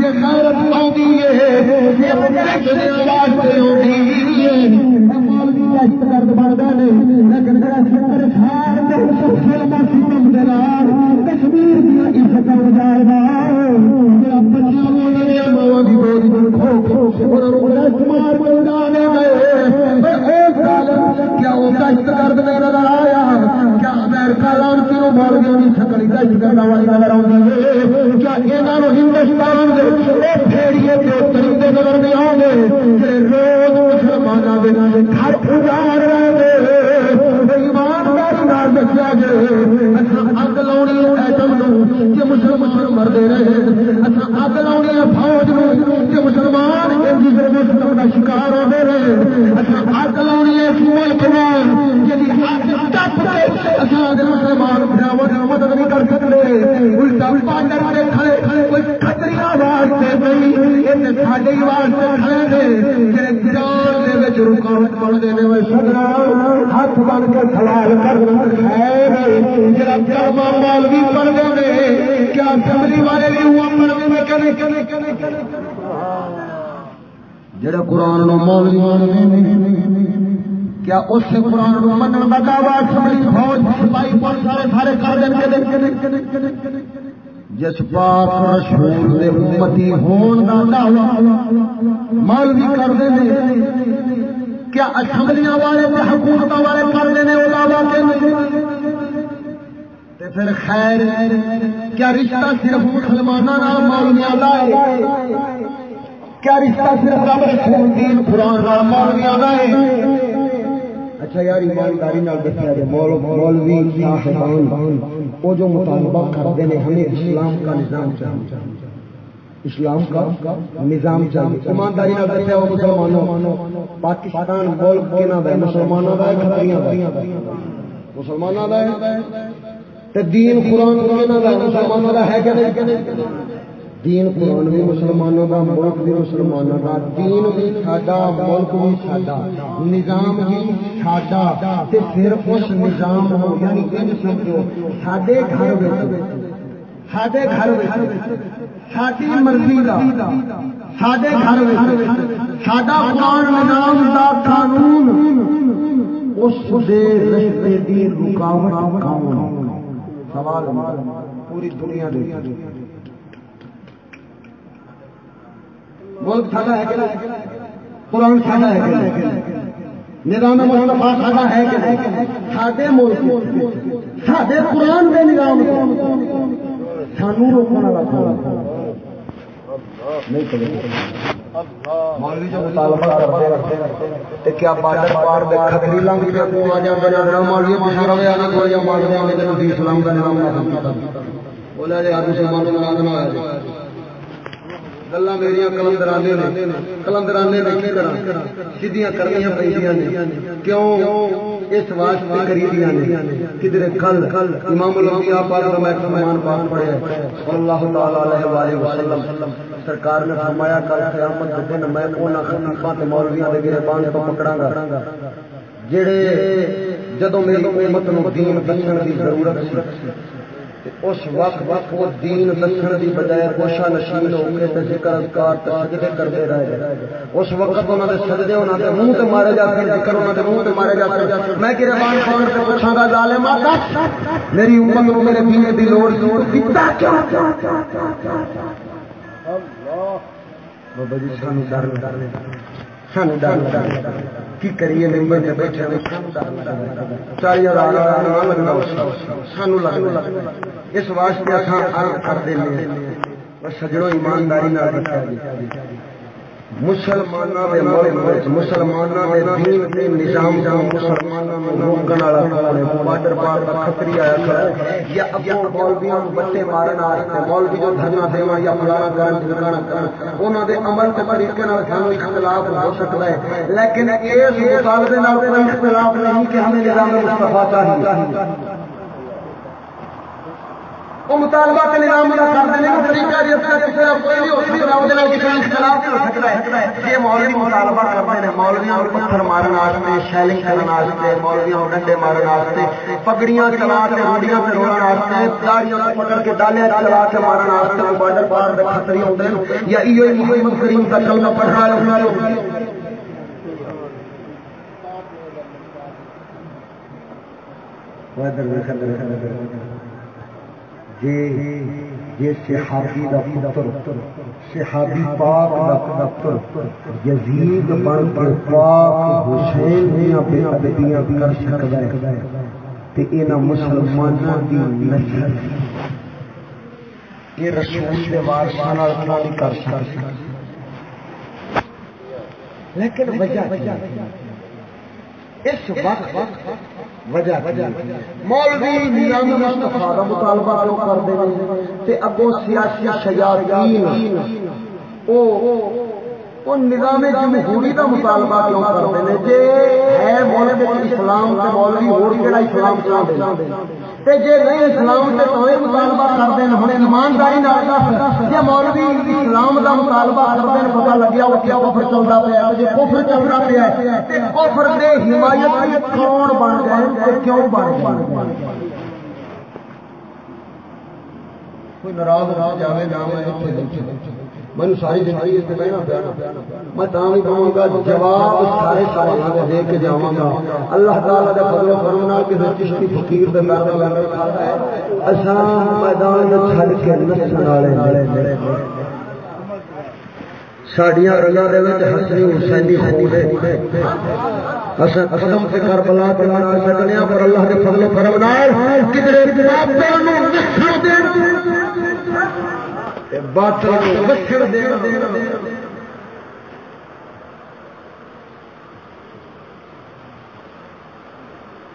یہ غیرت آتی ہے؟ واسطے درد بنتا نہیں لیکن کشمیر کی عزت جائے گا بچوں ماوا کی بوجھ کھو کھو استعمال کر جانے کیا وہ دہشت گرد نہیں نظر مار گیا سکڑی دہشت والی نظر آئی ہے۔ کیا یہاں ہندوستان کے پھیڑیے کے طریقے نظر نہیں آؤ گے روز مسلمانوں کے گھر اجاڑ رہے ایمانداری دسیا گئے اگ لاؤنی ایٹم کہ مسلمان مرتے رہے۔ اچھا اگ لاؤنی فوج کہ مسلمان مسلم کا شکار ہوتے رہے۔ اچھا اگ لاؤنی ہے ملک مسلمان مدد نہیں کر سکتے الٹا پانڈر والے کھڑے کوئی کتری واسطے نہیں ساڈے واسطے کھڑے نے جان دے رکاوٹ بن دینے میں سدنا ہاتھ بن کے سوال کرنا ہے۔ جڑا کیا والے بھی ہوا پڑھنے میں جڑا قرآن نو مولوی کیا اس سے قرآن نو منن کا دعوی فوج سپاہی پولیس سارے کر دیں جس پاک رسول دے امتی ہون دا دعوی مولوی کیا اسمبلیاں والے تے حکومت والے کردے نے وہ دعوی کہ تے پھر خیر، کیا رشتہ صرف مسلمانوں نال مولویاں دا ہے؟ کیا رشتہ صرف رب رسول دین قرآن نال مولویاں دا ہے؟ اچھا یار، ایمانداری دسیا جائے مولوی صاحبان وہ جو مطالبہ کرتے ہیں ہمیں اسلام کا نظام چاہیے۔ اسلام کا نظام چاہیے ایمانداری دسیا وہ مسلمانوں۔ پاکستان، ملک ہے مسلمانوں کا مسلمانوں کا ہے دین قرآن ہے مسلمانوں کا ہے کہ نہیں؟ دین قرآن بھی مسلمانوں کا ملک بھی مسلمانوں کا دین بھی ساڈا، ملک بھی ساڈا۔ نظام بھی ساڈا۔ پھر اس نظام یعنی سمجھو سڈے گھر سڈے گھر ساری مرضی کا سڈے گھر ساڈا قرآن نظام دا قانون اس دے رشتے دی رکاوٹ سوال پوری دنیا دے ملک ساڈا ہے کہ قرآن ساڈا ہے کہ نظام مصطفیٰ ساڈا ہے کہ ساڈے ملک ساڈے قرآن کے نظام سانو روکنے والا کون مولوی جو مطالبہ کرتے کیا بارڈر پار دے کھکری لنگ کے کو آ جاندے نے مولوی پیچھے رہے آ گولیاں مار دے آندے تے اسلام کا نظام نہ بولا آدمی مسلمانوں کا نام نہ آیا گلا میری کلندرانے نے کلندرانے نے کی کرا سیدیاں کرنی پہ کیوں؟ اس واسطے کری دیا نے کدھر کل امام الانبیاء پاک کا میں فرمان پاک پڑھے صلی اللہ تعالی علیہ والہ وسلم سرکار نے فرمایا، کل قیامت کے دن میں انہاں خلیفہ تے مولویاں دے گربان تو پکڑاں گا۔ جڑے جدوں میری امت نو دین دین دی ضرورت سی اس وقت وقت وہ دین دسن دی بجائے گوشا نشین ہو کے تے ذکر اذکار تے سجدے کرتے رہ گئے۔ اس وقت انہاں دے سجدے انہاں دے منہ تے مارے جا کے ذکر انہاں دے منہ تے مارے جا کے میں کہ رحمان خان تے پوچھاں گا، ظالم میری امت نو میرے دین دی لوڑ لوڑ دتا کیوں؟ اللہ! بابا جی سانو ڈر سانو ڈر لگا کی کریے ممبر سے بیٹھے چالی ہزار نہ لگنا سانو لگ اس واسطے اصل کر دیں سجڑوں ایمانداری نہ مسلمانوں ملک مسلمانوں دین نظام مسلمانوں والا بارڈر پار خطری آیا کھڑا یا مولویوں مارن واسطے مولوی جو دھرنا دیوا یا فلانا کرن ٹھکانا کرن، انہاں دے عمل کے طریقے نال سانو اختلاف ہو ہے۔ لیکن اس مطالبے نال کوئی اختلاف نہیں کہ ہمیں نظام مصطفی چاہیے۔ وہ مطالبہ کے نظام کا کر دینے کا طریقہ جی جس کا کسی کا کوئی بھی اس بھی راؤ دینا کسی اختلاف ہو سکتا ہے۔ یہ مولوی مطالبہ کرتے ہیں، مولویاں پتھر مارن واسطے، شیلنگ کرنے واسطے، مولویاں ڈنڈے مارن واسطے، پگڑیاں چلا کے، روڈیاں سے روڑ واسطے داڑیاں کو پکڑ کے ڈالے چلا کے مارن واسطے بارڈر پار دے خطری ہوتے ہیں یا ایو محمد کریم کا کلمہ پڑھ رہا پڑھنا لکھنا لوگ ادھر دیکھ ادھر صحابی دا پتر، صحابی پاک دا پتر، یزید بن کے پاک حسین دیاں بے ادبیاں کر سکدا ہے۔ تے انہاں مسلماناں دی نسل یہ رسول دے وارثاں نال نہیں کر سکدا لیکن وجہ اس وقت وجہ مولوی نیلامی مصطفیٰ کا مطالبہ کیوں کرتے ہیں تے اگوں سیاسی شیاطین او وہ نظام جمہوری کا مطالبہ کیوں کرتے ہیں؟ جے ہے مولوی اسلام تے مولوی ہور کیڑا اسلام چاہتے تے جے نہیں اسلام تے مطالبہ کرتے ہیں، ہن ایمانداری نال دس جے مولوی اسلام دا مطالبہ کرتے ہیں، پتہ لگیا وہ کیا کفر چلدا پیا ہے، جے کفر چلدا پیا تے کفر دے حمایت کون بن گئے تے کیوں بن گئے کوئی ناراض ہو، جاوے نہ میں ساری زندگی اتنے بہنا پیا میں تھی کہوں گا جواب سارے سوالوں کے دے کے جاؤں گا اللہ تعالیٰ کا فضل و کرم کسی چشتی فقیر کے درد لگا ہے میدان چھڑ کے نسن والے سڈیا رنگا ہسنی حسینی قدم سے کر بلا بلا سکنے پر اللہ کے فضل و کرم کدھر باطل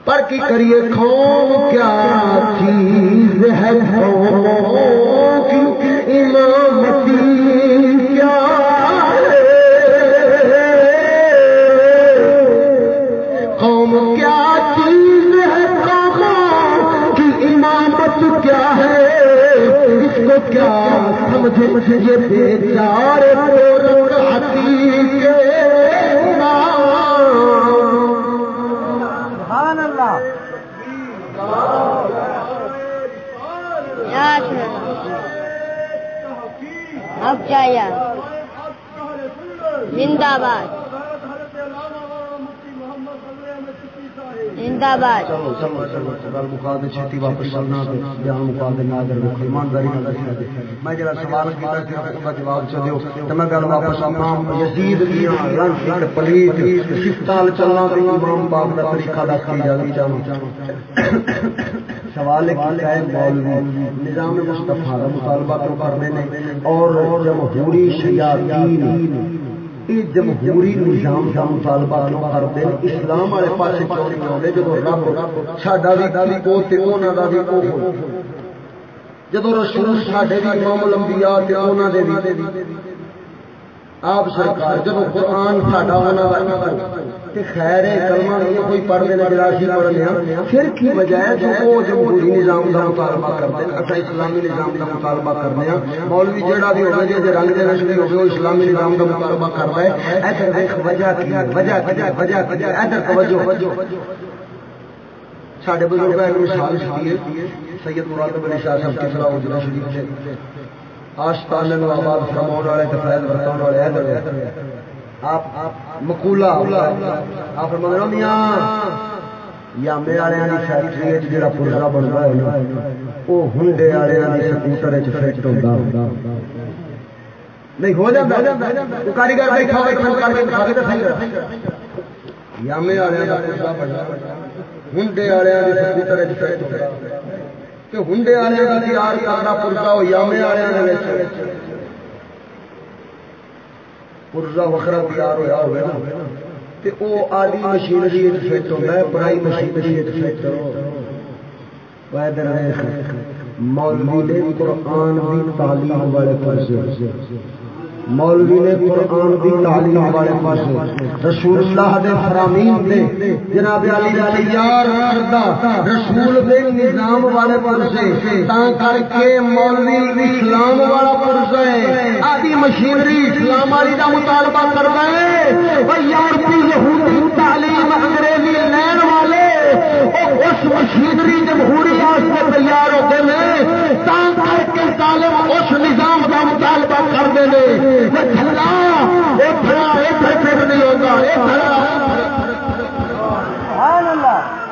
پر کی کریے قوم کیا چیز ہے؟ یہ بیچارے اب چاہیے زندہ باد۔ زندہ باد۔ چلو چلو چلو گل دے چھتی واپس چلنا بیان مکا دے نہ کر ایمانداری نال میں جڑا سوال کیتا سی اس دا جواب تے میں گل واپس یزید دیاں پلیت چلنا تے امام دا طریقہ دس جاوی چاہوں سوال کیا ہے، مولوی نظام مصطفیٰ کا مطالبہ کیوں ہیں اور جمہوری شیاطین یہ جمہوری نظام کا مطالبہ کیوں کرتے ہیں اسلام والے پاس کیوں نہیں آتے جب رب ساڈا بھی کو تے انہاں دا بھی کو جدو رسول ساڈے بھی امام الانبیاء تے انہاں دے بھی آپ سرکار جب قرآن ساڈا، انہاں دا خیر کلمہ نہیں کوئی پڑھتے ہیں جراثی پڑھنے ہیں۔ پھر کی وجہ ہے جو وہ جمہوری نظام کا مطالبہ کرتے ہیں اچھا اسلامی نظام کا مطالبہ کرنے ہیں۔ مولوی جہاں بھی ہوگا جی رنگ دے نسلی ہوگی وہ اسلامی نظام کا مطالبہ کرتا ہے۔ ادھر دیکھ، وجہ کی وجہ وجہ وجہ ادھر توجہ۔ سارے بزرگ ایک مثال دیتی سید مراد بلی شاہ صاحب کی صلاح اجرا شریف سے۔ آستان آباد فرماؤ والے فیض برتاؤ والے ادھر مکولا آپ میاں یامے والے کی فیکٹری جا پورا بنتا ہے وہ ہنڈے والے سکوٹر فٹ ہوتا نہیں، ہو جاتا کاریگر بیٹھا بیٹھا کر کے یامے والے ہنڈے والے سکوٹر فٹ ہوتا ہنڈے والے کا کرنا یامے والے پرزا وکرا تیار ہوا ہوا وہ آدھی مشینری فٹ ہوتا ہے پرائی مشینری فٹ مولوی دے قرآن دی تعلیم والے پاسے مولوی نے قرآن کی تعلیم والے پاس رسول اللہ دے فرامین دے جناب علی دا تیار کردہ رسول دے نظام والے پاس تا کر کے مولوی اسلام والا پرس ہے آدھی مشینری اسلام والی دا مطالبہ کرتا ہے۔ بھائی یورپی یہودی تعلیم انگریزی لین والے او اس مشینری جمہوری واسطے تیار ہوتے ہیں۔ تا کر کے طالب اس نظام کا مطالبہ کرتے ہیں یہ نہیں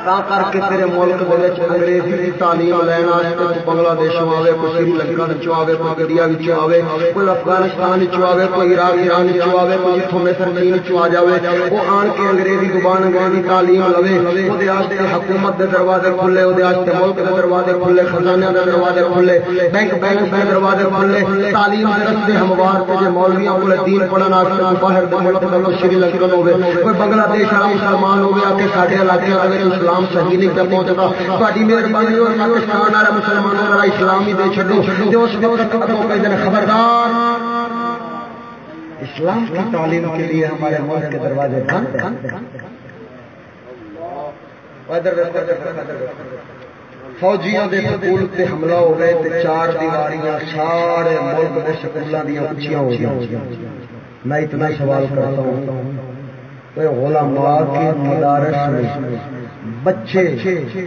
ہوتا کر کے تیرے ملک انگریزی کی تعلیم لینا بنگلہ دیش آئے کوئی سری لنکا آئے کوئی انڈیا آئے کوئی افغانستان آئے کوئی عراق ایران آئے کوئی جتوں مصر چین آ جائے وہ آن کے انگریزی زبان انگریزی تعلیم لوے وہ حکومت کے دروازے کھلے وہ ملک کے دروازے کھلے خزانے کے دروازے کھلے بینک بینک کے دروازے کھلے تعلیم رستے ہموار کے جو مولویاں کو دین پڑھنا باہر ملک شری لنکن ہوگی کوئی بنگلہ دیش والا مسلمان ہو گیا کہ سارے علاقے والے اسلام اسلام صحیح نہیں پہ پہنچتا تاری مہربانی اور پاکستان والا مسلمانوں والا اسلام ہی دے چڈو جو اس وقت خبردار۔ اسلام کی تعلیم کے لیے ہمارے ملک کے دروازے بند فوجیاں دے سکول تے حملہ ہو گئے تے چار دیواریاں سارے ملک دے سکولوں دیا اچھیاں ہو گئی میں اتنا سوال کرتا ہوں علماء کے مدارس میں بچے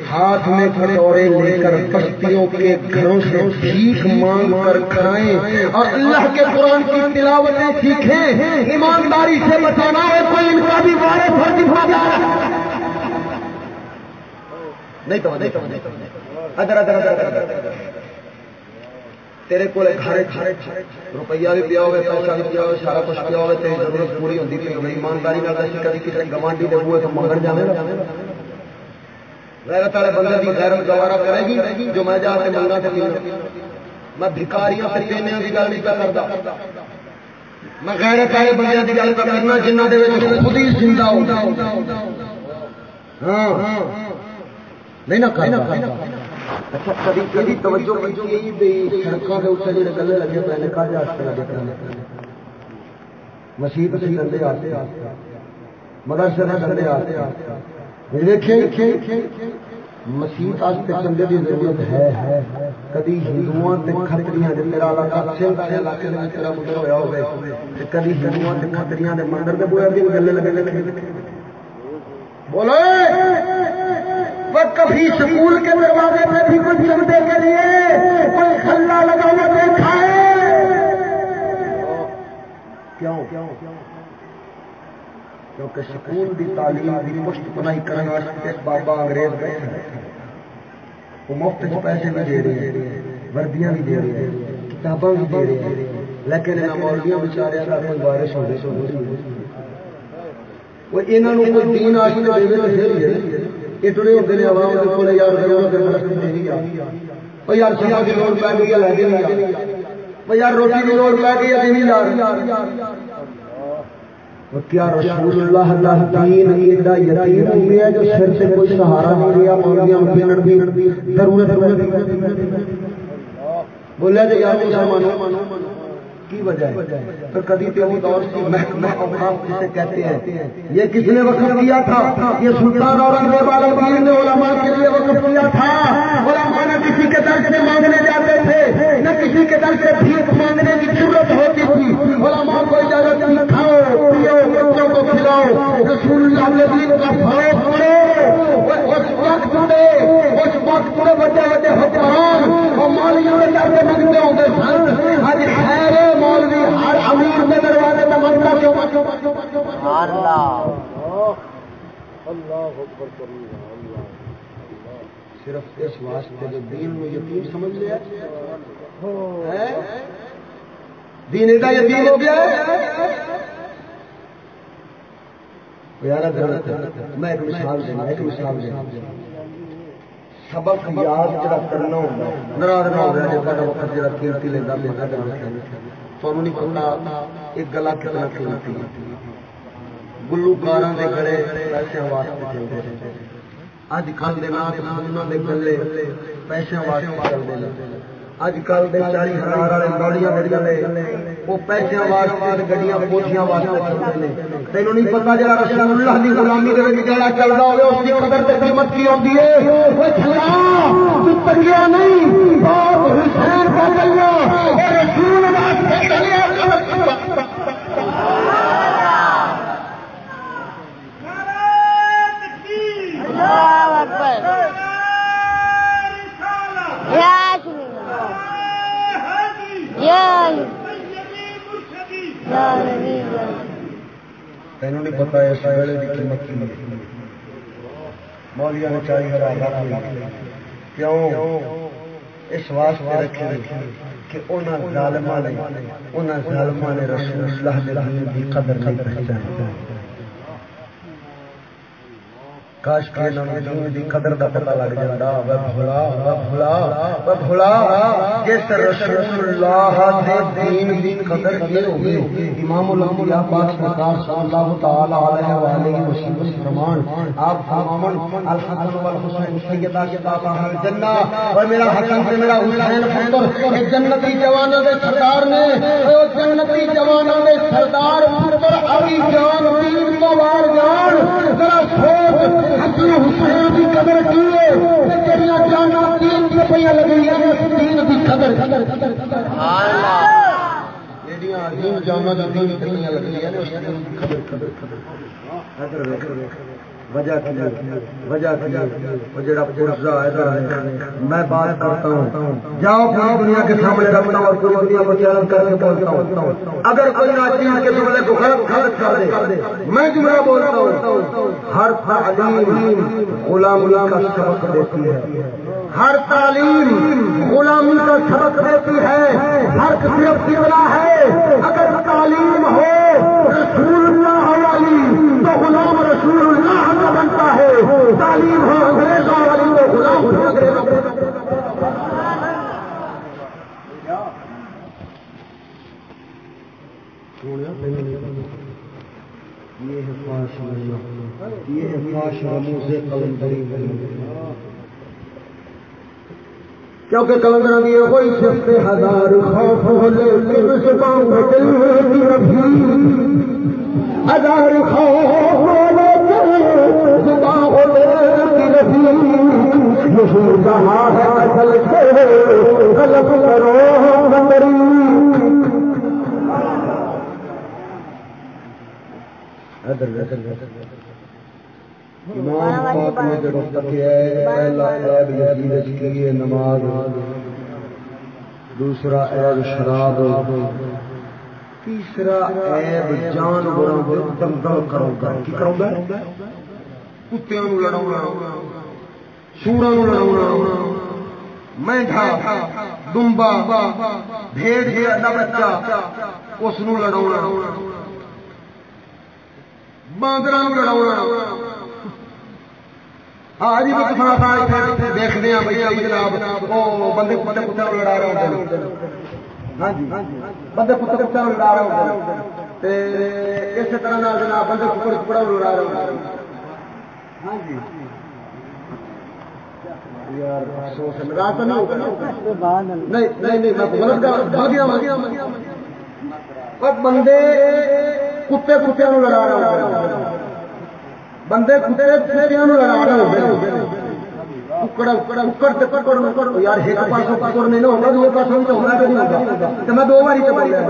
ہاتھ میں کھٹورے لے کر بستیوں کے گھروں سے بھیک مانگ کر کھائیں اور اللہ کے قرآن کی تلاوتیں سیکھیں۔ ایمانداری سے بتانا ہے، کوئی ان کا بھی بارے فرض ہو جائے۔ نہیں تو نہیں تو ادھر ادھر ادھر ادھر تیرے کو گھر روپیہ بھی پیا ہوگا پیسہ بھی پیا ہوگا سارا کچھ پیا ہوگا تیری ضرورت پوری ہوتی تھی ایمانداری نہ دسی کبھی کسی گوانڈی دے بوئے تو مگر جانے غیرت والے بندے کی غیرت گوارا کرے گی، جو میں جا کے منگا سے ملنا۔ میں بھکاریاں سے پینے کی گل نہیں کرتا میں غیرت والے بندے کی گل کرنا جنہ دے خود ہی زندہ ہوتا ہاں۔ نہیں نہ اچھا کبھی کبھی توجہ سڑکوں کے اتنے جڑے گلے لگے پے نے، کاجے لگے پے مسیح سے آتے سے آتے دیکھے مسیح کی ضرورت ہے۔ کدی ہندو کتری تیرا علاقہ سنگھ والے علاقے میں تیرا مندر ہوا ہوگا کدی ہندو مندر کے بویا گلے لگے بولو کبھی سکول کے دروازے پہ بھی کے لیے کوئی لگا ہوا دیکھا ہے۔ کیوں؟ کیونکہ سکول دی تعلیم دی پشت پنائی کرنے واسطے بابا انگریز بیٹھے وہ مفت چ پیسے بھی دے رہے ہیں، وردیاں بھی دے رہے ہیں، کتاباں بھی دے رہے ہیں۔ لیکن یہاں مولویاں بچارے کا کوئی بارش ہو رہی وہ یہاں کوئی دین آج دے دے پھر یہ ٹڑے ہوتے ہیں عوام کے کول، یار یار سیاح کی لوڑ پی گئی ہے یار روٹی کی لوڑ پی گئی ہے کیا رسول اللہ اللہ دین ایڈا یتیم ہو گیا جو سر سے کوئی سہارا نہیں لیا مولویاں ضرورت یار مسلمانوں کی وجہ ہے؟ کبھی دور کی محکمہ اوقاف جسے کہتے ہیں، یہ کس نے وقت کیا تھا؟ یہ سلطان اورنگزیب عالمگیر نے علماء کے لیے وقت کیا تھا۔ علماء نہ کسی کے در سے مانگنے جاتے تھے، نہ کسی کے در سے بھیک مانگنے کی ضرورت ہوتی تھی۔ علماء کو اجازت دی کھاؤ کھلاؤ رسول اللہ وسلم کا فروغ کرو۔ اس وقت میں اس وقت میں بڑے بڑے حکمران اور مالیوں میں جا کے منگتے ہوں گے سن۔ آج خیر مولوی ہر امیر کے دروازے میں منگتا کیوں صرف اس واسطے جو دین میں یقین سمجھ لیا دین کا یقین ہو گیا۔ میں ایک مثال دینا، ایک مثال دینا۔ سبق یاد جڑا کرنا ہوگا ناراض نہ ہو رہا جب بڑا وقت جڑا قیمتی لینا لینا۔ تو نہیں پتا ایک گلا کتنا قیمتی گلوکار پیسے واسطے اج کل کے گلے پیسے واسطے چلتے ہیں۔ اج کل کے چالی ہزار والے گاڑیاں گڑی وہ پیسے واسطے گڈیاں کوٹیاں واسطے چلتے ہیں تینوں نہیں پتا جا رسول اللہ کی غلامی کے جڑا چلتا ہوگا اس کی قدر تے قیمت کی ہوتی ہے تو نہیں باپ حسین کا چلنا رسول الله أكبر يا شباب يا يا نبي تینوں پتا اس ویلے کی قیمت کی۔ مولیا نے چالی ہزار رکھ لی کیوں؟ اس واسطے رکھے کہ انہوں ظالمہ نے انہوں ظالمہ نے رسول اللہ دی قدر نہیں پہچانی۔ کاش کے دی قدر دا پتہ لگ جاندا بھلا بھلا بھلا جس رسول اللہ دے دین دی قدر کی ہوگی۔ امام الانبیاء پاک سرکار صلی اللہ تعالی علیہ والہ وسلم فرمان، آپ الحسن والحسین سیدا کتاب اہل جنہ۔ اور میرا حسن سے میرا حسین پتر جنتی جوانوں دے سردار نے او جنتی جوانوں دے سردار پتر علی جان جان۔ ذرا سوچ۔ حسن حسین کی قدر کی ہے؟ تیریاں جانا تین روپیہ لگی ہے تین کی قدر. دین جانا جو وجہ وجہ وہ جڑا پرزا ہے میں بات کرتا ہوں۔ جاؤ پوری دنیا کے سامنے رکھتا ہوں اور پوری دنیا کو چیلنج کر کے بولتا ہوں۔ اگر کوئی ناچیز کے جملے کو غلط غلط کر دے، میں جملہ بولتا ہوں۔ ہر تعلیم غلامی کا سبق دیتی ہے۔ ہر تعلیم غلامی کا سبق دیتی ہے۔ ہر صرف کتنا ہے۔ اگر تعلیم ہو رسول اللہ والی تو غلام رسول اللہ کا ہے تعلیم ہو انگریزوں والی تو غلام ہو انگریزوں کا۔ یہ ہے یہ ہے فاش رموز قلندری۔ کیونکہ کلندر بھی کوئی شخص ہزار خوف ہو کی ہزار خوف کہا ہے اصل سے غلط کرو بندری امام پاک نے ہے پہلا عیب نماز، دوسرا عیب شراب تیسرا عیب جانوروں کو دمدم کروں گا کی کروں گا کتوں لڑاؤنا۔ سورا لڑاؤنا۔ مینڈا دمبا، بھیڑ جا بچہ اس لڑاؤنا۔ باندر لڑاؤنا۔ ہاں جی دیکھتے ہیں بھائی جناب وہ بندے کتے کتے لڑا رہے ہوتے بندے کتے کتے لڑا رہے ہوتے اسی طرح جناب، بندے کپڑ کپڑا لڑا رہے ہوتے ہاں بندے کتے کتے لڑا رہے بندے کتے کتے لڑا رہے ہوتے یار، ایک ککڑ نہیں ہوگا دو تو ہونا نہیں ہوگا۔ میں دو بولیا۔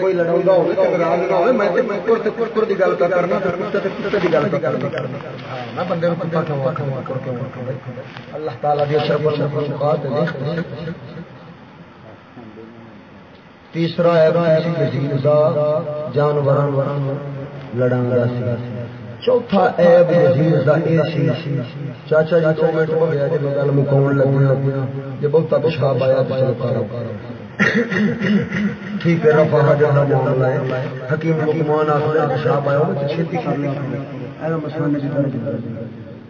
کوئی لڑاؤں ناراض نہ ہوئے میں ککڑ گل کرنا کتے گل میں بندے اللہ تعالیٰ تیسرا جانور لڑا چوتھا ایب یزید دا اے سی۔ چاچا جی تو میں تو گیا جب گل مکون لگیا جب بہت اچھا پیشاب آیا تو چلو کرو ٹھیک ہے دا معاملہ ہے۔ حکیم حکیمان آخر پیشاب آیا ہوں چھتی ایسا مسئلہ نہیں ادھر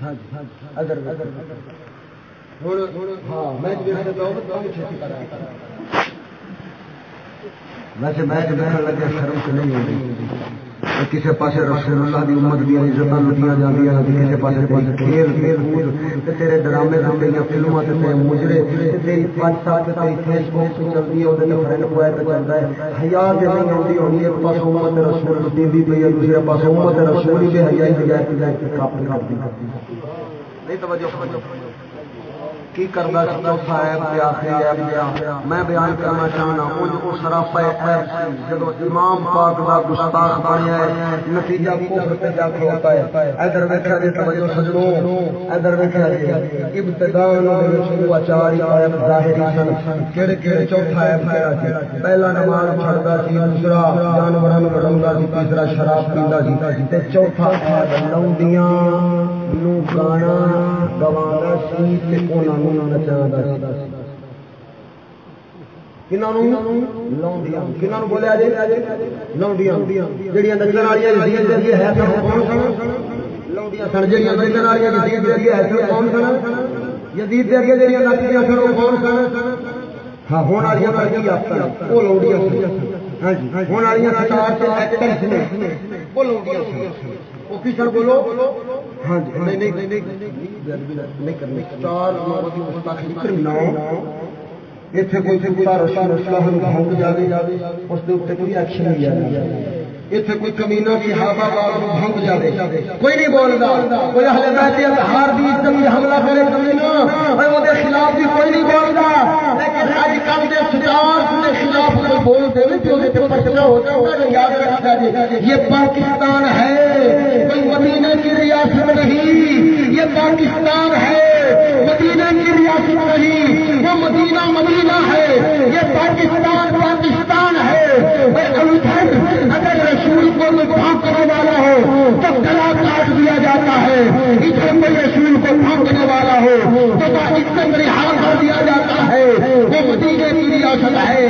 ہاں, جی، ہاں, جی۔ ہاں میں جی چھتی ویسے میں کہنے لگا شرم سے نہیں ہوگی کسی پاس رسول اللہ دی امت دیا عزت لٹیاں جانیا کسی پاس کھیل کھیل کود۔ تیرے ڈرامے تیریا فلما تیرے مجرے تیری پانچ سال سے تیری فیس بک سے چلتی ہے وہ فرینڈ پوائے پہ چلتا ہے۔ حیا کے نہیں آتی ہونی، ایک پاس امت رسول دی پی ہے، دوسرے پاس امت رسول ہی حیا ہی کاپی کاپی نہیں، توجہ کی کرتا چوتھا ایب پہ آخری ایب پہ میں بیان کرنا چاہنا ان کو سراپا ایب جب امام پاک دا گستاخ بنیا ہے، نتیجہ کفر پہ جا کھلوتا ہے۔ ادھر ویکھا جی توجہ سجنو ادھر ویکھا جی ابتدان دے شروع اچاری ایب ظاہری سن۔ کیڑے کیڑے چوتھا ایب کیڑا سی جی۔ پہلا نماز چھڑدا سی جی، دوسرا جانوراں نوں لڑاوندا سی جی، تیسرا شراب پیندا سی تے چوتھا ایب لونڈیاں نو گانا گوانا سی، تے انہاں سی بولیا جی؟ نچن والی جی، جی ہے کون سن؟ سن۔ نچن والی جی، ہے کون سن؟ یزید اگے نچدیاں سن، وہ کون سن؟ ہاں ہونے والی ترقی یافتہ وہ سن۔ ہاں ہونے والی ایکٹرس نے۔ وہ سن۔ وہ بولو۔ ہاں جی نہیں نہیں نہیں کرنے چار نو۔ اتنے کوئی بھونک جائے اس کے اتنے کوئی ایکشن نہیں جائے اتنے کوئی کمینا کی ہابا بال بھنگ جائے کوئی نہیں بولتا کوئی ہلے بیٹھے ہار دی کمی حملہ کرے کمینا وہ خلاف بھی کوئی نہیں بولتا خلاف بول جی، یہ پاکستان ہے۔ کوئی مدینہ کی ریاست نہیں۔ یہ پاکستان ہے۔ مدینہ کی ریاست نہیں۔ وہ مدینہ مدینہ ہے۔ یہ پاکستان پاکستان ہے۔ اگر رسول کو پھانکنے والا ہو تو گلا کاٹ دیا جاتا ہے۔ ادھر کوئی رسول کو پھانکنے والا ہو تو پاکستان رہا کر دیا جاتا ہے۔ وہ مدینہ کی ریاست ہے۔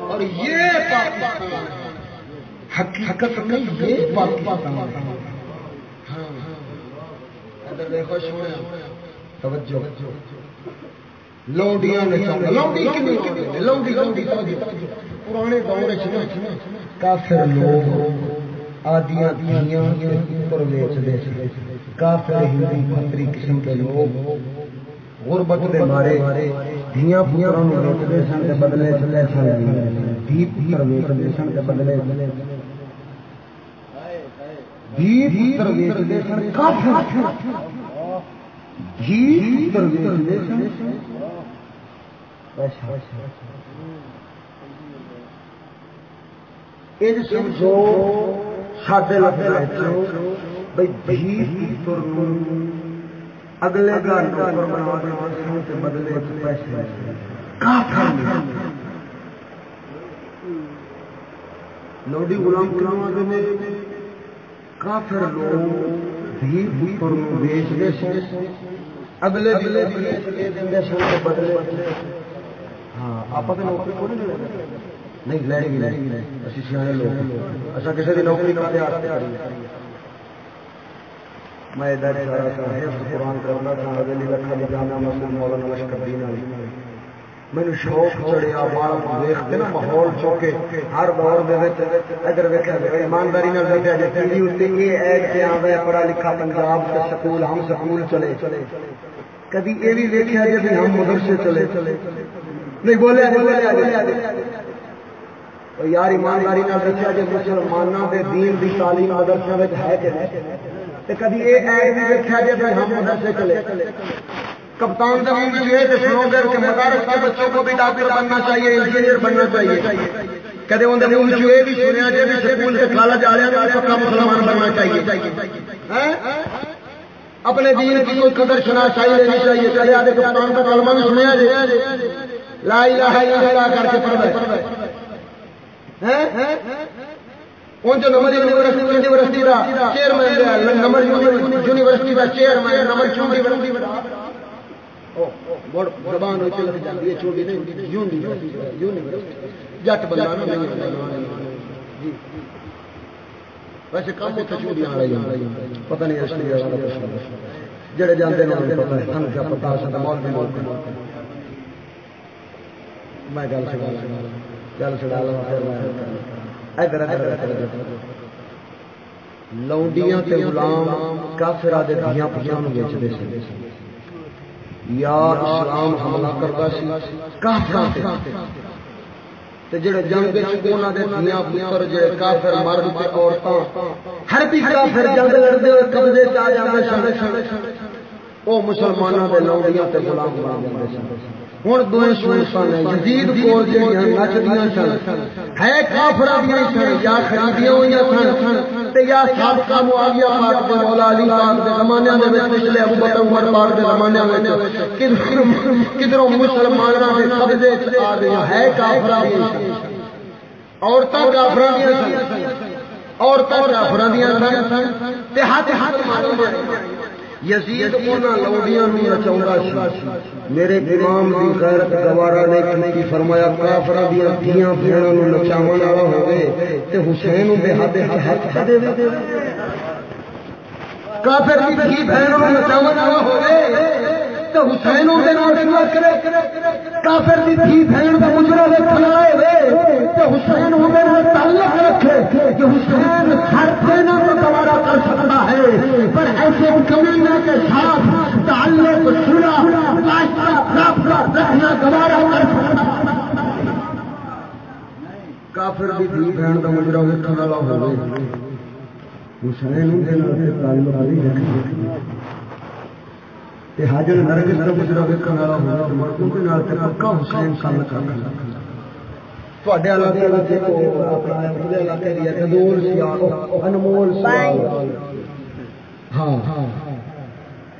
اور یہ پاکستان حقیقت میں یہ پاکستان ہاں, ہاں۔ دیکھو سونا توجہ لونڈیاں لونڈی لونڈی لونڈی لونڈی پرانے دور کافر لوگ آدیاں دھیاں پتر ویچتے سن۔ کافر ہندی پتری قسم کے لوگ غربت دے مارے دھیاں پتروں ویچتے سن کے بدلے چلے سن۔ دھی پتر ویچتے سن کے بدلے دھی پتر ویچتے سن۔ کافر دھی پتر ویچتے سن۔ اچھا، اچھا، اچھا۔ سمجھو ساڈے بھائی اگلے بدلے پیسے لوڈی غلام کروا دے کافر لوگ بھی بیچتے اگلے اگلے بدلے۔ نوکری نہیں لینی بھی سیاح لوگ۔ اچھا کسی کی نوکری کرتے میں قرآن کرنا تھا مولانا لشکر دین مینو شوق چڑیا بال ویختے نا ماحول چوکے۔ ہر دور ادھر ایمانداری یہ جی، ایڈ پہ آ پڑھا لکھا پنجاب کے سکول، ہم سکول چلے۔ کبھی یہ بھی ویکیا جی ہم مدرسے چلے۔ نہیں بولے یار ایمانداری دسیا جی مسلمانوں کے دین کی تعلیم مدرسے ہے کہ کبھی یہ ایڈ بھی دیکھا جی ہم مدرسے چلے۔ کپتان کا منہ یہ سنو گے کہ مدارس کے بچوں کو بھی ڈاکٹر بننا چاہیے، انجینئر بننا چاہیے۔ کدے اندر منہ یہ بھی سنیا جی بھی سکول سے رہا پکا مسلمان بننا چاہیے۔ ہاں؟ اپنے دین کی کوئی قدر سنا چاہیے چاہیے۔ کدے آدھے کپتان کا کلمہ بھی سنیا جی لا الہ الا اللہ کر کے پڑھ جو نمر یونیورسٹی کا چیئرمین نمر یونیورسٹی کا چیئرمین نمر یونیورسٹی زبان لگ جاتی ہے چھوٹی جٹ بندہ ویسے کم اتنے چوڑیاں پتہ نہیں جڑے جانے پتا ہے سن کیا پتا مال بھی میں گل چڑا گل چڑا لوا ادھر ادھر لونڈیاں تے غلام کافر دے دھیاں پتیاں نو بیچدے سن۔ یا اسلام حملہ کرتا سی، کافراں تے۔ تے جڑے جنگ وچ انہاں دے دھیاں پتر جڑے کافر مرد تے عورتاں، ہر بھی کافر جنگ لڑدے ہوئے قبضے چ آ جاندے سن۔ او مسلماناں دے لونڈیاں تے غلام بن جاندے سن۔ ہوں دو سن جدید کول جہاں نچدیاں سن۔ ہے کافر سن، یا خریدیاں ہوئی سن یا سابقہ معاویہ پاک دے، مولا علی پاک دے زمانے دے وچ، پچھلے ابو بکر، عمر پاک دے زمانے وچ۔ کدھروں مسلماناں دے قبضے وچ آ گئی ہے کافر عورتاں کافراں دیاں سن۔ عورتاں کافراں دیاں سن۔ تے ہاتھ ہاتھ معلوم یزید انہاں لوڈیاں سی۔ میرے امام دی غیرت گوارا نے کی فرمایا، کافراں دیاں دھیاں بہناں نو نچاون والا ہوے تے حسین دے ہاتھ ہاتھ دے دے۔ کافر دی دھی بہنوں نو نچاون والا ہوے تے حسین دے نال کرے، کافر دی دھی دا مجرا ویکھن ہوے تے حسین دے نال تعلق رکھے کہ حسین ہر گوارا کر سکتا ہے پر ایسے کمینے کے ساتھ تعلق سنا راشتہ رہنا گوارا کر سکتا کافر بھی دھی بہن کا مجرا ویکن والا ہو حسین حاجر نرگ کا مجرا ویکن والا ہوا مردوں کے پکا حسین کام کر ہاں ہاں۔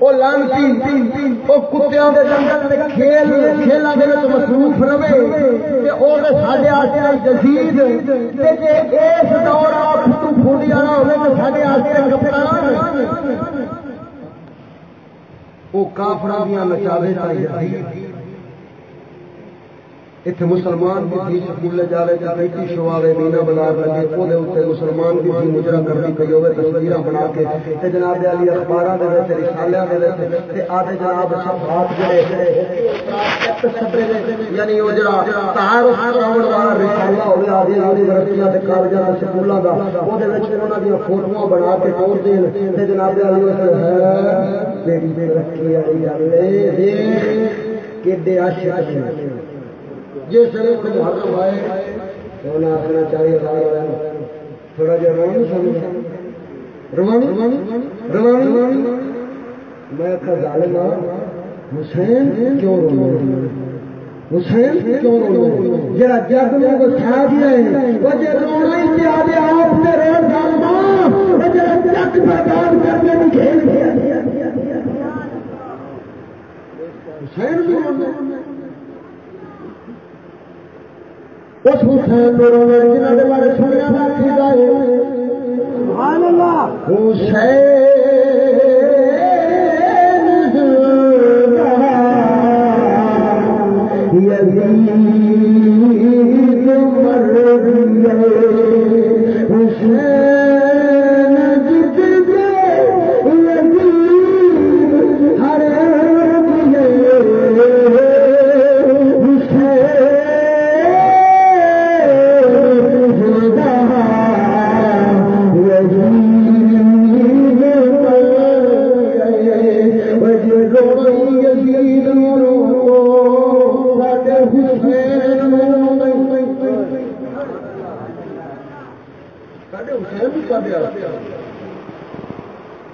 وہ لانتی وہ کتوں کے کھیل کھیلوں کے مصروف رہے وہ سارے آسرا جزید اس دور آپ تو فولی والا ہوگا تو سارے آسرا وہ کافر بھی نچاوے اتنے مسلمان بھی تھی جا رہے تھے شو والے مینا بازار لگے وہ مسلمان بھی تھی مجرا کرتی پی ہوئے تصویر بنا کے جناب علی اخبار دے وچ رسالیاں آدھے جناب سب یعنی وہ جڑا تعارف بنا کے توڑ دین جناب علی اس ہے جس طرح کچھ حق آئے انہیں آخنا چاہیے تھوڑا جا روانی سمجھ روانی؟ روانی؟ میں آخا ظالم حسین کیوں رو حسین کیوں رو جا جگ میں کو سا دیا وہ رونا ہی پیا دیا آپ نے رین گانا جگ برباد کرنے میں کھیل حسین کیوں اس حسین دے بارے سنیا باقی ہے۔ حسین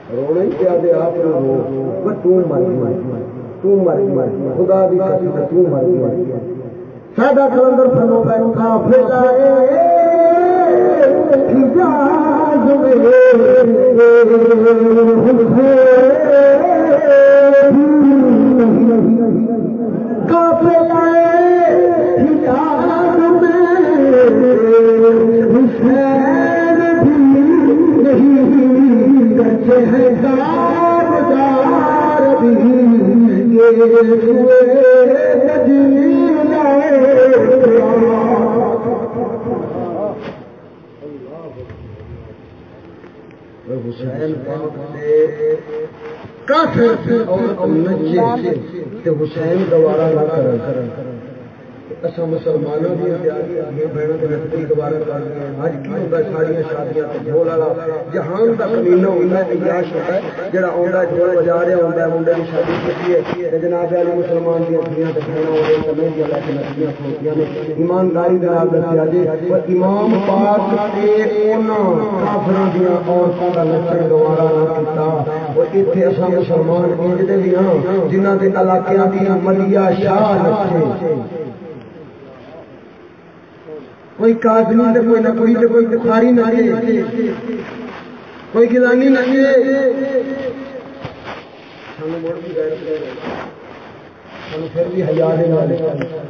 نے کیا دے آپ رو تو مر گیا تو مر گیا خدا دی قسم تو مر گیا سادہ کلندر کافی حسین حسین کافر دوبارہ دوارا نہ کرن۔ اصا مسلمانوں کی تیاری بہنوں کے نقطے گوارا کر رہے ہیں اج کی ہوتا ہے ساری شادیاں ڈھول والا جہان کا کمینا ہوتا ہے عیاش ہوتا ہے۔ جہاں آتا ہے ڈھول بجا رہا ہوتا ہے، منڈے کی شادی کی ہے۔ جناب علی مسلمان دیا دیا بہن ہو رہی ہیں میری لے کے نچیاں کھوتیاں نے ایمانداری کے نام دسیا جی اور امام پاک کافر دیا عورتوں کا نچن گوارا نہ کیتا۔ اور اتنے اصا مسلمان انجتے بھی ہاں جنہ کے علاقے کی ملیا شاہ نچے کوئی کاغنی تو کوئی نہ کوئی تو کوئی بخاری نہ کوئی گلانی نہ پھر بھی ہزار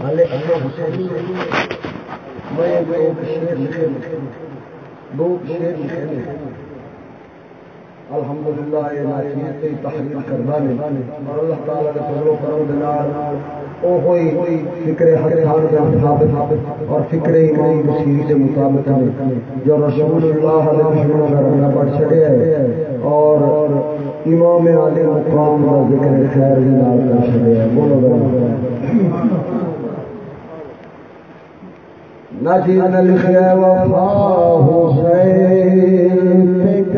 ہالے حسین میں دو شیر لکھے دو شیر لکھے الحمدللہ یہ ناچیت کی تحریر کرنا نے اور اللہ تعالی کے فضل و کرم دے نال او ہوئی فکر حسان دے ثابت اور فکر امام مسیح دے مطابق جو رسول اللہ علیہ وسلم کا رنگا پڑھ چھڑیا ہے اور امام علی مقام کا ذکر خیر دے نال کر چھڑیا ہے بولو ذرا ناچیت نے لکھیا وفا حسین۔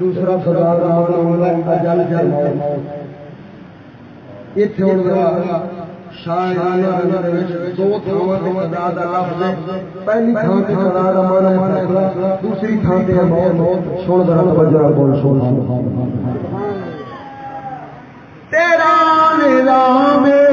دوسرا سزا جل جل اتنے پہلی دوسری تھان تے بول سبحان میں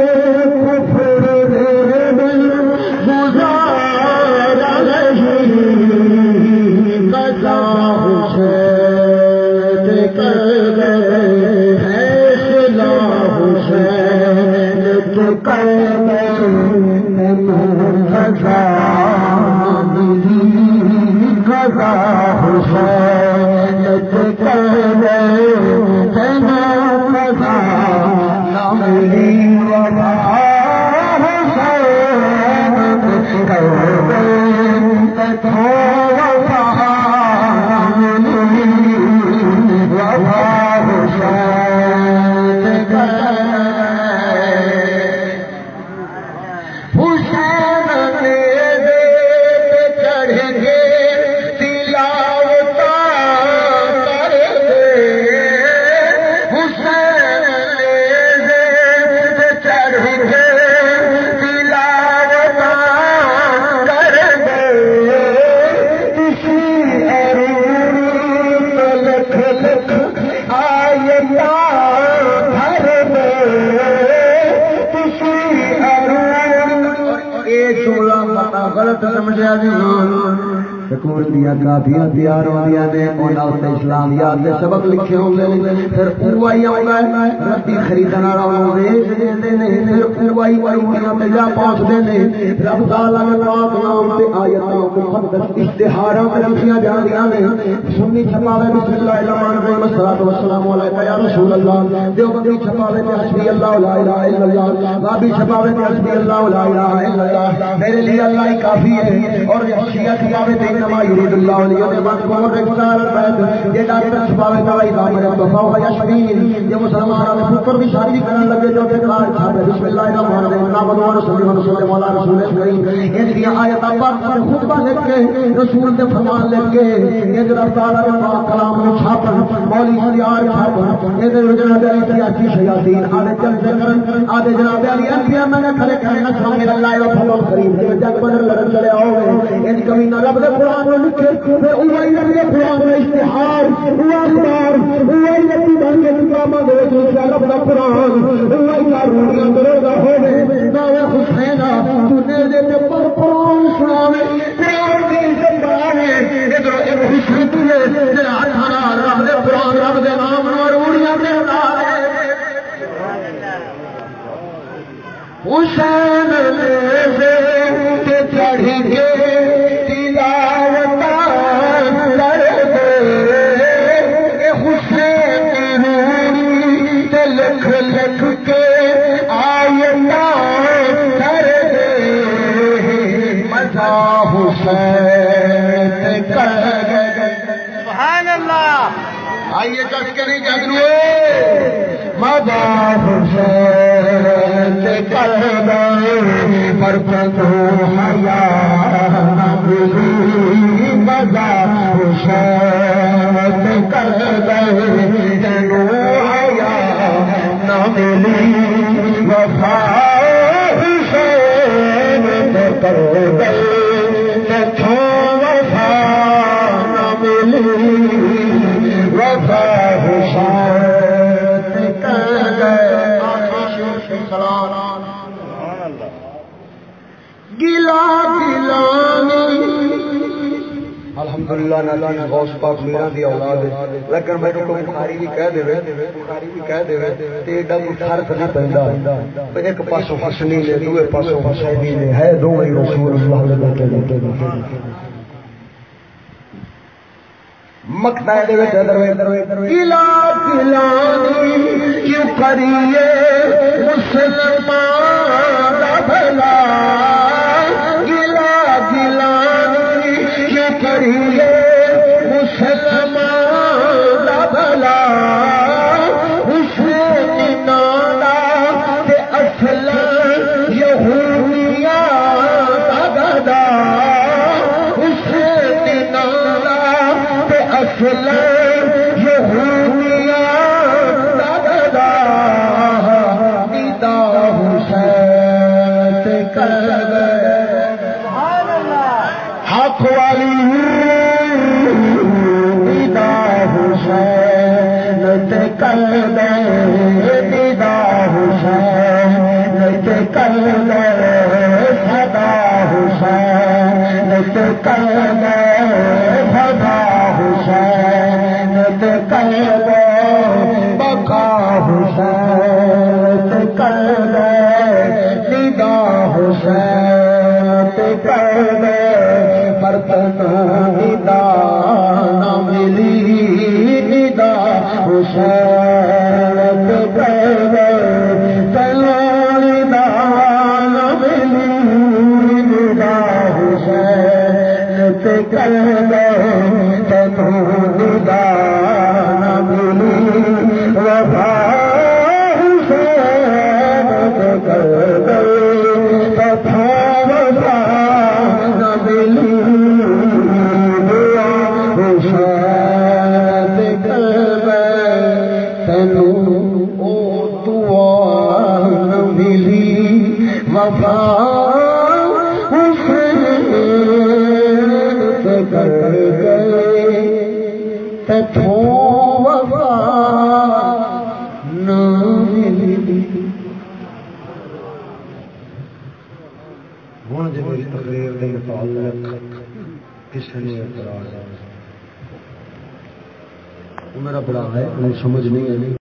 کو سکول دیا کافی تیار ہوندیا نے انہاں تے اسلامیات دے سبق لکھے ہوندے نے۔ پھر اوائی آوندا ہے رتی خریدن والا ہوندے دے نے۔ پھر اوائی وائی تے جا پہنچدے نے۔ رب تعالی نے پاک نام تے آیتاں مقدس اشتہاراں تے لکھیاں جاندیاں نے۔ سنی چھپاوے بسم اللہ الرحمن الرحیم الصلوۃ والسلام علیک یا رسول اللہ۔ دیوبندی چھپاوے تے حسبی اللہ لا الہ الا اللہ۔ بابی چھپاوے تے حسبی اللہ لا الہ الا اللہ۔ میرے لیے اللہ ہی کافی ہے اور شیعہ چھپاوے تے انما يريد الله ليذهب عنكم الرجس على البيت یہ ڈاکٹر چھپاوے کا وہی کام ہے بفا ہو یشفین یہ مسلمان نے پتر بھی شادی کرنے لگے جو کہ کار چھاپے بسم اللہ الرحمن الرحیم نا بدو رسول، اللہ صلی اللہ علیہ رسول کریم ان کی آیت پاک سے خطبہ لکھ کے رسول دے فرمان لکھ کے یہ رب تعالی نے پاک کلام کو چھاپ، مولی شریار چھاپ، یہ دے جناب علی کی اچھی شیاطین آدھے چل دے کرن، آدھے جناب علی انبیاء میں نے کھڑے کرنا سامنے اللہ و فضل کریم جگ بدر لڑن چلے آؤ ان کمی نہ رب دے قرآن پھر اشتہار ہوا اخبار اوہی بن کے دے رب دا قرآن کرے گا ہوے حسین تو دے تے پر قرآن سناوے قرآن دی ادھر ایک حسین تو جڑا رب دے قرآن، رب دے نام روڑیاں دے حسین لے تے چڑھ کے لکھ لکھ کے آئے کر دے۔ مزا حسین سبحان اللہ۔ آئیے کس کے نہیں جگنو مزا حسین کر دے۔ پر پتو حیا مزا حسین۔ الحمدللہ نالا غوث پاک میرا دی اولاد ہے۔ لیکن میں کو بخاری بھی کہہ دے بخاری بھی کہہ دے تے ایڈا کوئی فرق نہیں پیندا ایک پاسوں حسنی نے دوے پاسوں حسینی نے ہے دو رسول اللہ دے بیٹے بیٹے مکتا دے وچ ادھر ادھر گلا گلانی کیوں کریے، مسلمان دا بھلا۔ کیوں کریے مسلمان الله سمجھ نہیں آئی۔